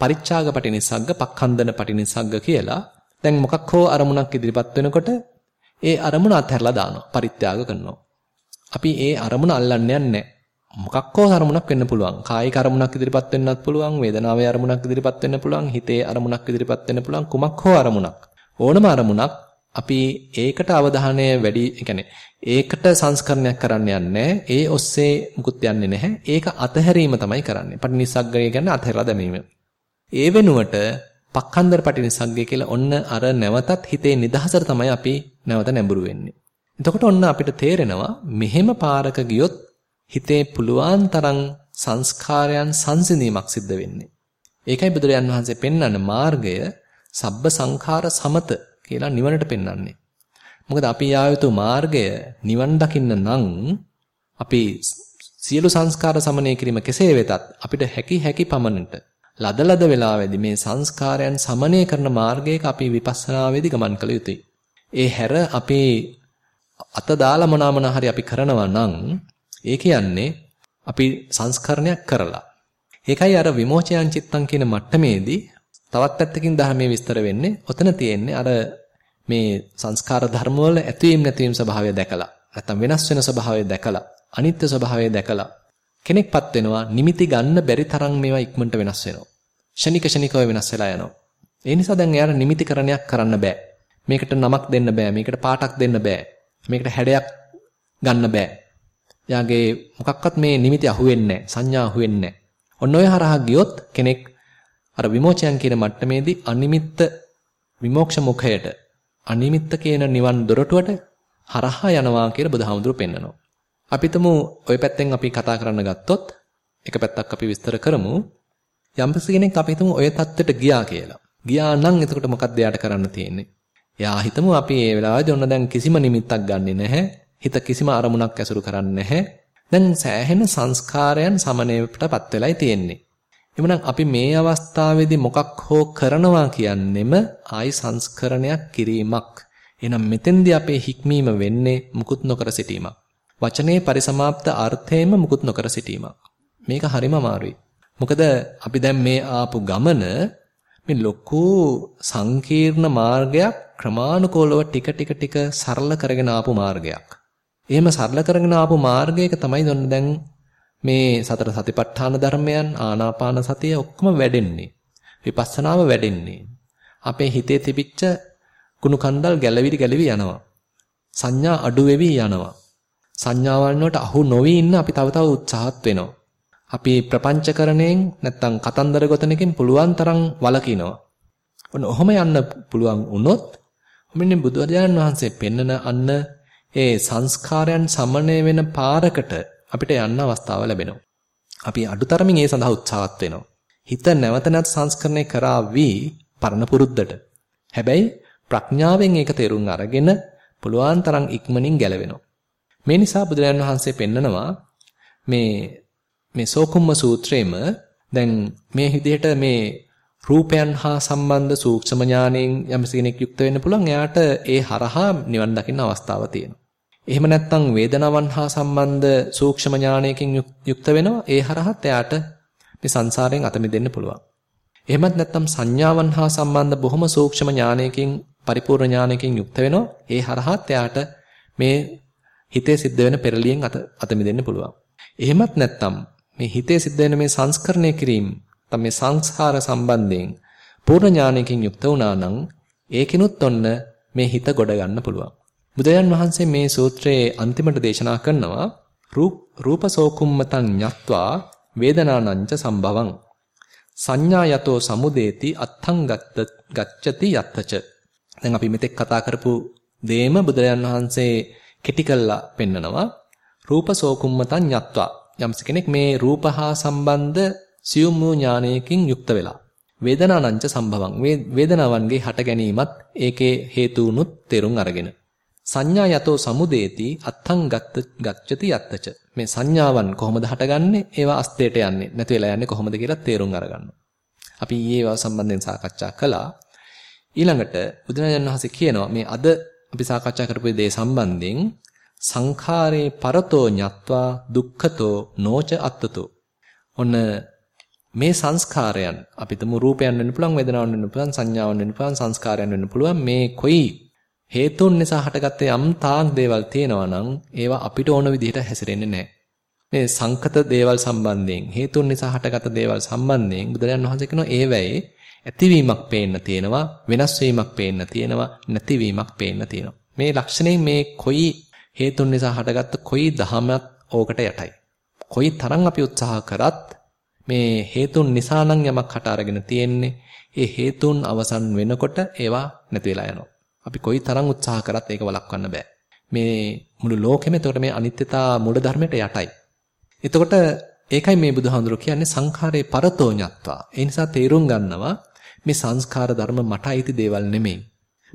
පරිච්ඡාග පටිනිස්සග්ග පක්ඛන්දන පටිනිස්සග්ග කියලා. දැන් මොකක් හෝ අරමුණක් ඉදිරිපත් වෙනකොට ඒ අරමුණ අත්හැරලා දානවා පරිත්‍යාග කරනවා අපි ඒ අරමුණ අල්ලන්නේ නැහැ මොකක් හෝ අරමුණක් වෙන්න පුළුවන් කායික අරමුණක් ඉදිරිපත් වෙන්නත් පුළුවන් වේදනාවේ අරමුණක් ඉදිරිපත් වෙන්න පුළුවන් හිතේ අරමුණක් ඉදිරිපත් වෙන්න පුළුවන් කුමක් හෝ අරමුණක් ඕනම අරමුණක් අපි ඒකට අවධානය වැඩි يعني ඒකට සංස්කරණයක් කරන්න යන්නේ ඒ ඔස්සේ මුකුත් යන්නේ නැහැ ඒක අතහැරීම තමයි කරන්නේ පටිනිස්සග්ගය කියන්නේ අතහැරලා දැමීම ඒ වෙනුවට පක්ඛන්දර පටිනිසග්ගය කියලා ඔන්න අර නැවතත් හිතේ නිදහසට තමයි අපි නැවත නැඹුරු වෙන්නේ. එතකොට ඔන්න අපිට තේරෙනවා මෙහෙම පාරක ගියොත් හිතේ පුලුවන් තරම් සංස්කාරයන් සංසිඳීමක් සිද්ධ වෙන්නේ. ඒකයි බුදුරජාන් වහන්සේ පෙන්වන මාර්ගය සබ්බ සංඛාර සමත කියලා නිවනට පෙන්වන්නේ. මොකද අපි යා යුතු මාර්ගය නිවන් දකින්න නම් අපි සියලු සංස්කාර සමනය කිරීම කෙසේ වෙතත් අපිට හැකි හැකි පමණට ලදලද වෙලාවේදී මේ සංස්කාරයන් සමනය කරන මාර්ගයක අපි විපස්සනාවේදී ගමන් කළ යුතුයි. ඒ හැර අපේ අත දාලා මොනවා මොනවා හරි අපි කරනවා නම් ඒ කියන්නේ අපි සංස්කරණයක් කරලා. ඒකයි අර විමෝචයන් චිත්තං කියන මට්ටමේදී තවත් පැත්තකින් ධර්මයේ විස්තර වෙන්නේ. ඔතන තියෙන්නේ අර මේ සංස්කාර ධර්ම වල ඇතවීම නැතිවීම ස්වභාවය දැකලා නැත්තම් වෙනස් වෙන ස්වභාවය දැකලා අනිත්‍ය ස්වභාවය දැකලා කෙනෙක්පත් වෙනවා නිමිති ගන්න බැරි තරම් මේවා ඉක්මනට වෙනස් වෙනවා. ෂණික ෂණිකව වෙනස් වෙලා යනවා. ඒ නිසා දැන් එයාට නිමිතිකරණයක් කරන්න බෑ. මේකට නමක් දෙන්න බෑ. මේකට පාටක් දෙන්න බෑ. මේකට හැඩයක් ගන්න බෑ. යාගේ මොකක්වත් මේ නිමිති අහුවෙන්නේ නැහැ. සංඥා අහුවෙන්නේ නැහැ. ඔන්න ඔය හරහා ගියොත් කෙනෙක් අර විමෝචයන් කියන මට්ටමේදී අනිමිත්ත විමෝක්ෂ මුඛයට අනිමිත්ත කියන නිවන් දොරටුවට හරහා යනවා කියලා බුදුහාමුදුරුවෝ පෙන්නනවා. අපිටම ওই පැත්තෙන් අපි කතා කරන්න ගත්තොත් එක පැත්තක් අපි විස්තර කරමු. යම්කිසි කෙනෙක් අපි හිතමු ওই தත්ත්වයට ගියා කියලා. ගියා නම් එතකොට මොකක්ද එයාට කරන්න තියෙන්නේ? එයා හිතමු අපි මේ වෙලාවේදී ඔන්න දැන් කිසිම නිමිත්තක් ගන්නෙ නැහැ. හිත කිසිම අරමුණක් ඇසුරු කරන්නේ නැහැ. දැන් සෑහෙන සංස්කාරයන් සමනයටපත් වෙලයි තියෙන්නේ. එමනම් අපි මේ අවස්ථාවේදී මොකක් හෝ කරනවා කියන්නෙම ආයි සංස්කරණයක් කිරීමක්. එහෙනම් මෙතෙන්දී අපේ හික්මීම වෙන්නේ මුකුත් නොකර සිටීමක්. වචනේ පරිසමාප්ත අර්ථයෙන්ම මුකුත් නොකර සිටීමක්. මේක හරිම අමාරුයි. මොකද අපි දැන් මේ ආපු ගමන මේ ලොකු සංකීර්ණ මාර්ගයක් ක්‍රමානුකූලව ටික ටික ටික සරල කරගෙන ආපු මාර්ගයක්. එහෙම සරල කරගෙන ආපු මාර්ගයක තමයි දැන් මේ සතර සතිපට්ඨාන ධර්මයන් ආනාපාන සතිය ඔක්කොම වැඩෙන්නේ. විපස්සනාව වැඩෙන්නේ. අපේ හිතේ තිබිච්ච කුණු කන්දල් ගැලවිලි ගැලවි යනවා. සංඥා අඩු වෙවි යනවා. සංඥාවන් වලට අහු නොවි ඉන්න අපි තව තව උත්සාහත් වෙනවා. අපි ප්‍රපංචකරණයෙන් නැත්තම් කතන්දර ගොතනකින් පුළුවන් තරම් වලකිනවා. ඔන්න ඔහොම යන්න පුළුවන් වුණොත් මෙන්න බුදුරජාණන් වහන්සේ පෙන්නන අන්න ඒ සංස්කාරයන් සමනය වෙන පාරකට අපිට යන්න අවස්ථාව ලැබෙනවා. අපි අඩුතරමින් ඒ සඳහා උත්සාහත් වෙනවා. හිත නැවත නැවත සංස්කරණය කරાવી පරණ පුරුද්දට. හැබැයි ප්‍රඥාවෙන් ඒක තේරුම් අරගෙන පුළුවන් තරම් ඉක්මනින් ගැලවෙනවා. මේ නිසා බුදුරජාණන් වහන්සේ පෙන්නනවා මේ මේ සෝකුම්ම සූත්‍රයේම දැන් මේ විදිහට මේ රූපයන් හා සම්බන්ධ සූක්ෂම ඥාණයෙන් යම්සි කෙනෙක් යුක්ත වෙන්න පුළුවන් එයාට ඒ හරහා නිවන් දකින්න අවස්ථාවක් තියෙනවා. එහෙම නැත්නම් වේදනාවන් හා සම්බන්ධ සූක්ෂම ඥානයකින් යුක්ත වෙනවා. ඒ හරහත් එයාට මේ සංසාරයෙන් අත මිදෙන්න පුළුවන්. එහෙමත් නැත්නම් සංඥාවන් හා සම්බන්ධ බොහොම සූක්ෂම ඥානයකින් පරිපූර්ණ ඥානයකින් යුක්ත වෙනවා. ඒ හරහත් එයාට මේ හිතේ සිද්ධ වෙන පෙරලියෙන් අත අත මිදෙන්න පුළුවන්. එහෙමත් නැත්නම් මේ හිතේ සිද්ධ වෙන මේ සංස්කරණය කිරීම තමයි සංස්කාර සම්බන්ධයෙන් පූර්ණ ඥානයකින් යුක්ත වුණා නම් ඒකිනුත් ඔන්න මේ හිත ගොඩ ගන්න පුළුවන්. බුදුයන් වහන්සේ මේ සූත්‍රයේ අන්තිමට දේශනා කරනවා රූපසෝකුම්මතං ඤත්වා වේදනානංච සම්භවං. සංඥා යතෝ සමුදේති අත්ථං ගච්ඡති යත්තච. දැන් අපි මෙතෙක් කතා කරපු දේම බුදුරජාන් වහන්සේ කෙටි කළා පෙන්නනවා. රූපසෝකුම්මතං ඤත්වා. යම්ස කෙනෙක් මේ රූප හා සම්බන්ධ සියුම් වූ ඥානයකින් යුක්ත වෙලා. වේදනානංච සම්භවං. වේදනාවන්ගේ හට ගැනීමත් ඒකේ හේතුුනුත් තේරුම් අරගෙන. සංඥා යතෝ සමුදේති අත්ථං ගච්ඡති යත්තච. මේ සංඥාවන් කොහොමද හටගන්නේ? ඒවා අස්තේට යන්නේ. නැති වෙලා යන්නේ කොහොමද කියලා තේරුම් අරගන්නවා අපි ඊයේව සම්බන්ධයෙන් සාකච්ඡා කළා. ඊළඟට බුදුරජාණන් වහන්සේ කියනවා මේ අද අපි සාකච්ඡා කරපු දේ සම්බන්ධයෙන් සංඛාරේ පරතෝ ඤත්වා දුක්ඛතෝ නොච අත්තතෝ. ඔන්න මේ සංස්කාරයන් අපිටම රූපයන් වෙන්න පුළුවන් වේදනාවන් වෙන්න පුළුවන් සංඥාවන් වෙන්න පුළුවන් සංස්කාරයන් වෙන්න පුළුවන් මේ කොයි හේතුන් නිසා හටගත්ත යම් තාක් දේවල් තියෙනවා නම් ඒවා අපිට ඕන විදිහට හැසිරෙන්නේ නැහැ. මේ සංකත දේවල් සම්බන්ධයෙන් හේතුන් නිසා හටගත් දේවල් සම්බන්ධයෙන් බුදුරජාණන් වහන්සේ කියනවා ඒවැයි ඇතිවීමක් පේන්න තියෙනවා වෙනස් වීමක් පේන්න තියෙනවා නැතිවීමක් පේන්න තියෙනවා. මේ ලක්ෂණයෙන් මේ කොයි හේතුන් නිසා හටගත්ත කොයි දහමත් ඕකට යටයි. කොයි තරම් අපි උත්සාහ කරත් මේ හේතුන් නිසා නම් යමක් හට අරගෙන තියෙන්නේ ඒ හේතුන් අවසන් වෙනකොට ඒවා නැති වෙලා යනවා. අපි කොයි තරම් උත්සාහ කරත් ඒක වළක්වන්න බෑ. මේ මුළු ලෝකෙම එතකොට මේ අනිත්‍යතා මූල ධර්මයට යටයි. එතකොට ඒකයි මේ බුදුහාඳුර කියන්නේ සංඛාරේ පරතෝ ඤත්වා. ඒ නිසා තේරුම් ගන්නවා මේ සංස්කාර ධර්ම මට අයිති දේවල් නෙමෙයි.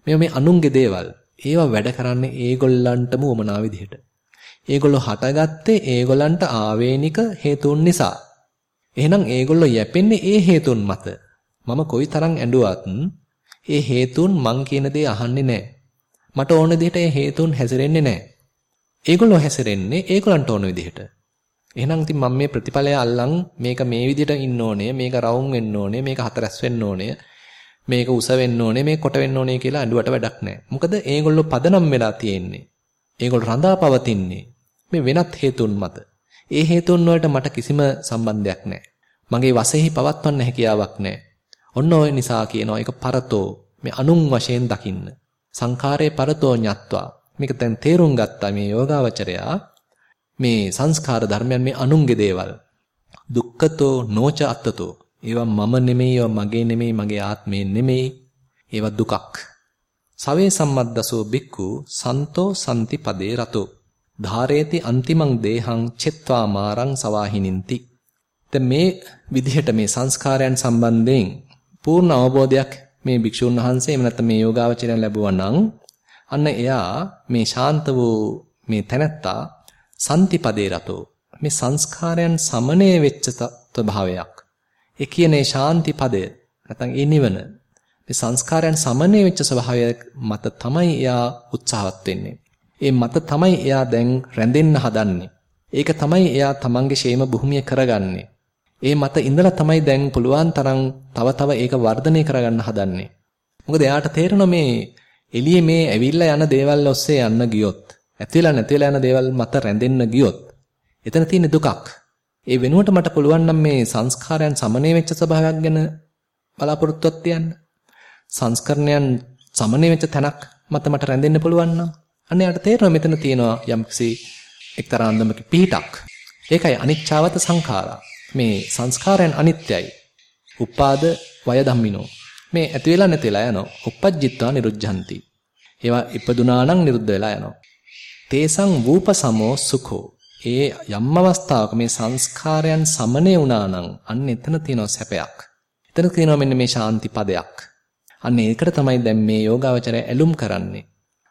මේ මේ අනුන්ගේ දේවල්. ඒවා වැඩ කරන්නේ ඒගොල්ලන්ටම උමනා විදිහට. ඒගොල්ලෝ හටගත්තේ ඒගොල්ලන්ට ආවේනික හේතුන් නිසා. එහෙනම් ඒගොල්ලෝ යැපෙන්නේ ඒ හේතුන් මත. මම කොයිතරම් ඇඬුවත් ඒ හේතුන් මං කියන දේ අහන්නේ නැහැ. මට ඕන විදිහට ඒ හේතුන් හැසිරෙන්නේ නැහැ. ඒගොල්ලෝ හැසිරෙන්නේ ඒගොල්ලන්ට ඕන විදිහට. එහෙනම් ඉතින් මම මේ ප්‍රතිඵලය අල්ලන් මේක මේ විදිහට ඉන්න ඕනේ, මේක රවුම් වෙන්න ඕනේ, මේක හතරස් වෙන්න ඕනේ, මේක උස වෙන්න ඕනේ, මේක කොට වෙන්න ඕනේ කියලා අඬුවට වැඩක් නැහැ. මොකද ඒගොල්ලෝ පදනම් වෙලා තියෙන්නේ. ඒගොල්ලෝ රඳා පවතින්නේ මේ වෙනත් හේතුන් මත. ඒ හේතුන් වලට මට කිසිම සම්බන්ධයක් නැහැ. මගේ වශයෙන් පවත්වන්න හැකියාවක් නැහැ. ඔන්න ඔය නිසා කියනවා ඒක පරතෝ මේ අනුන් වශයෙන් දකින්න. සංඛාරේ පරතෝ ඤත්වා. මේක දැන් තේරුම් ගත්තා මේ යෝගාවචරයා මේ සංස්කාර ධර්මයන් මේ අනුන්ගේ දේවල්. දුක්ඛතෝ නොච අත්තතෝ. ඒවා මම නෙමෙයි, ඒවා මගේ නෙමෙයි, මගේ ආත්මේ නෙමෙයි. ඒවා දුකක්. සවේ සම්මද්දසෝ බික්කු සන්තෝ සම්ති පදේ රතෝ. ධාරේති අන්තිමං දේහං චෙත්වා මාරං සවාහිනින්ති. දැන් මේ විදිහට මේ සංස්කාරයන් සම්බන්ධයෙන් පූර්ණ අවබෝධයක් මේ භික්ෂුන් වහන්සේ එහෙම නැත්නම් මේ යෝගාවචරයන් ලැබුවා නම් අන්න එයා මේ ශාන්ත වූ මේ තැනැත්තා සම්තිපදේ රතෝ මේ සංස්කාරයන් සමනය වෙච්ච ස්වභාවයක්. ඒ කියන්නේ ශාන්ති පදය නැත්නම් ඒ නිවන. මේ සංස්කාරයන් සමනය වෙච්ච ස්වභාවය මත තමයි එයා උත්සාහවත් වෙන්නේ. ඒ මත තමයි එයා දැන් රැඳෙන්න හදන්නේ. ඒක තමයි එයා තමන්ගේ ෂේම භූමිය කරගන්නේ. ඒ මත ඉඳලා තමයි දැන් පුළුවන් තරම් තව තව ඒක වර්ධනය කරගන්න හදන්නේ. මොකද එයාට තේරෙනවා මේ එළියේ මේ ඇවිල්ලා යන දේවල් ඔස්සේ යන්න ගියොත්, ඇතිලා නැතිලා යන දේවල් මත රැඳෙන්න ගියොත්, එතන තියෙන දුකක්. ඒ වෙනුවට මට පුළුවන් නම් මේ සංස්කාරයන් සමනය වෙච්ච ස්වභාවයක් ගැන බලාපොරොත්තුවක් තියන්න. සංස්කරණයන් සමනය වෙච්ච තැනක් මත මට රැඳෙන්න පුළුවන් නම් අන්න යාට තේරෙනවා මෙතන තියෙනවා යම්කිසි එක්තරා අන්දමක පිහිටක්. ඒකයි අනිච්චාවත සංඛාරා. මේ සංස්කාරයන් අනිත්‍යයි. උපාද වය ධම්මිනෝ. මේ ඇති වෙලා නැති වෙලා යනවා. uppajjitwa niruddhanti. ඒවා ඉපදුනා නම් නිරුද්ධ වෙලා යනවා. තේසං වූපසමෝ සුඛෝ. ඒ යම් අවස්ථාවක මේ සංස්කාරයන් සමනය වුණා නම් අන්න එතන තියෙනවා සැපයක්. එතන තියෙනවා මෙන්න මේ ශාන්ති පදයක්. අන්න ඒකට තමයි දැන් මේ යෝගාවචරය ඇලුම් කරන්නේ.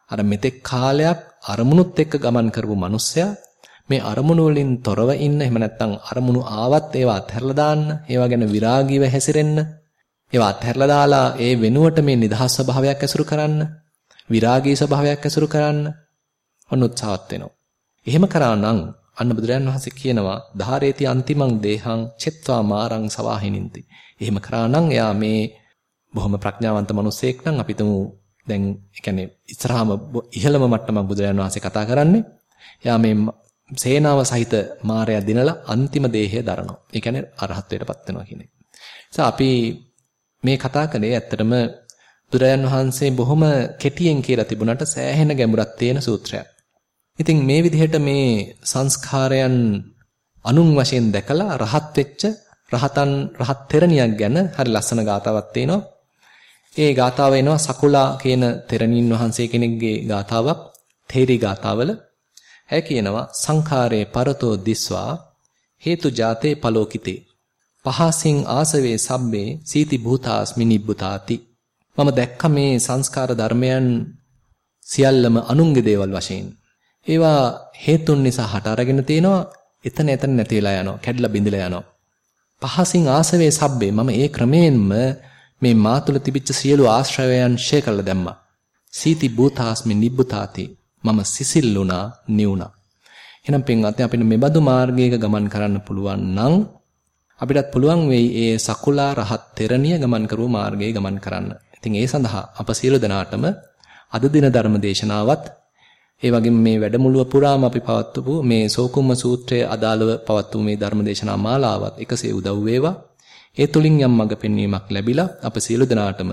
අර මෙතෙක් කාලයක් අරමුණුත් එක්ක ගමන් කරපු මිනිස්සයා මේ අරමුණු වලින් තොරව ඉන්න එහෙම නැත්නම් අරමුණු ආවත් ඒවා අත්හැරලා දාන්න ඒවා ගැන විරාගීව හැසිරෙන්න ඒවා අත්හැරලා දාලා ඒ වෙනුවට මේ නිදහස් ස්වභාවයක් ඇසුරු කරන්න විරාගී ස්වභාවයක් ඇසුරු කරන්න ඔන්න උත්සාහත් වෙනවා. එහෙම කරා නම් අන්න බුදුරයන් වහන්සේ කියනවා ධාරේති අන්තිමං දේහං චෙත්වා මාරං සවාහිනින්ති. එහෙම කරා නම් එයා මේ බොහොම ප්‍රඥාවන්ත මිනිසෙක් නම් අපි තුමු දැන් ඒ කියන්නේ ඉස්සරහම ඉහළම මට්ටමක් බුදුරජාණන් වහන්සේ කතා කරන්නේ. එයා මේ සේනාව සහිත මාරයා දිනලා අන්තිම දේහය දරනවා. ඒ කියන්නේ අරහත්ත්වයටපත් වෙනවා කියන එක. අපි මේ කතා කළේ ඇත්තටම බුදුරජාණන් වහන්සේ බොහොම කෙටියෙන් කියලා තිබුණාට සෑහෙන ගැඹුරක් තියෙන සූත්‍රයක්. ඉතින් මේ විදිහට මේ සංස්කාරයන් අනුන් වශයෙන් දැකලා රහත් වෙච්ච රහතන් රහත් තෙරණියක් ගැන හරි ලස්සන ගාතාවක් තියෙනවා. ඒ ගාතාව එනවා සකුලා කියන තෙරණින් වහන්සේ කෙනෙක්ගේ ගාතාවක් තේරි ගාතාවල ඇය කියනවා සංඛාරේ පරතෝ දිස්වා හේතු ජාතේ පලෝකිතේ. පහසින් ආසවේ සබ්බේ සීති භූතාස්මි නිබ්බුතාති මම දැක්ක මේ සංස්කාර ධර්මයන් සියල්ලම අනුන්ගේ දේවල් වශයෙන්. ඒවා හේතුන් නිසා හට අරගෙන තිනවා එතන එතන නැති වෙලා යනවා. කැඩලා බිඳලා යනවා. පහසින් ආසවේ සබ්බේ මම ඒ ක්‍රමයෙන්ම මේ මා තුළ තිබිච්ච සියලු ආශ්‍රයයන් ෂේ කළා දැම්මා. සීති භූතාස්මි නිබ්බුතාති මම සිසිල්ුණා නිවුණා. එහෙනම් පින්වත්නි අපිට මෙබඳු මාර්ගයක ගමන් කරන්න පුළුවන් නම් අපිටත් පුළුවන් වෙයි ඒ සකුලා රහත් තෙරණිය ගමන් කරපු මාර්ගයේ ගමන් කරන්න. ඉතින් ඒ සඳහා අප සියලු දෙනාටම අද දින ධර්ම දේශනාවත් ඒ වගේම මේ වැඩමුළුව පුරාම අපි පවත්වපු මේ සෝකුම්ම සූත්‍රයේ අදාළව පවත්වපු මේ ධර්ම දේශනා මාලාවත් එකසේ උදව් වේවා. ඒ තුලින් යම් මඟ පෙන්වීමක් ලැබිලා අප සියලු දෙනාටම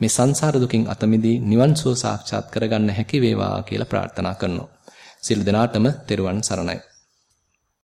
මේ සංසාර දුකින් අත මිදී නිවන් සුව සාක්ෂාත් කරගන්න හැකි වේවා කියලා ප්‍රාර්ථනා කරනවා. සියලු දෙනාටම තෙරුවන් සරණයි.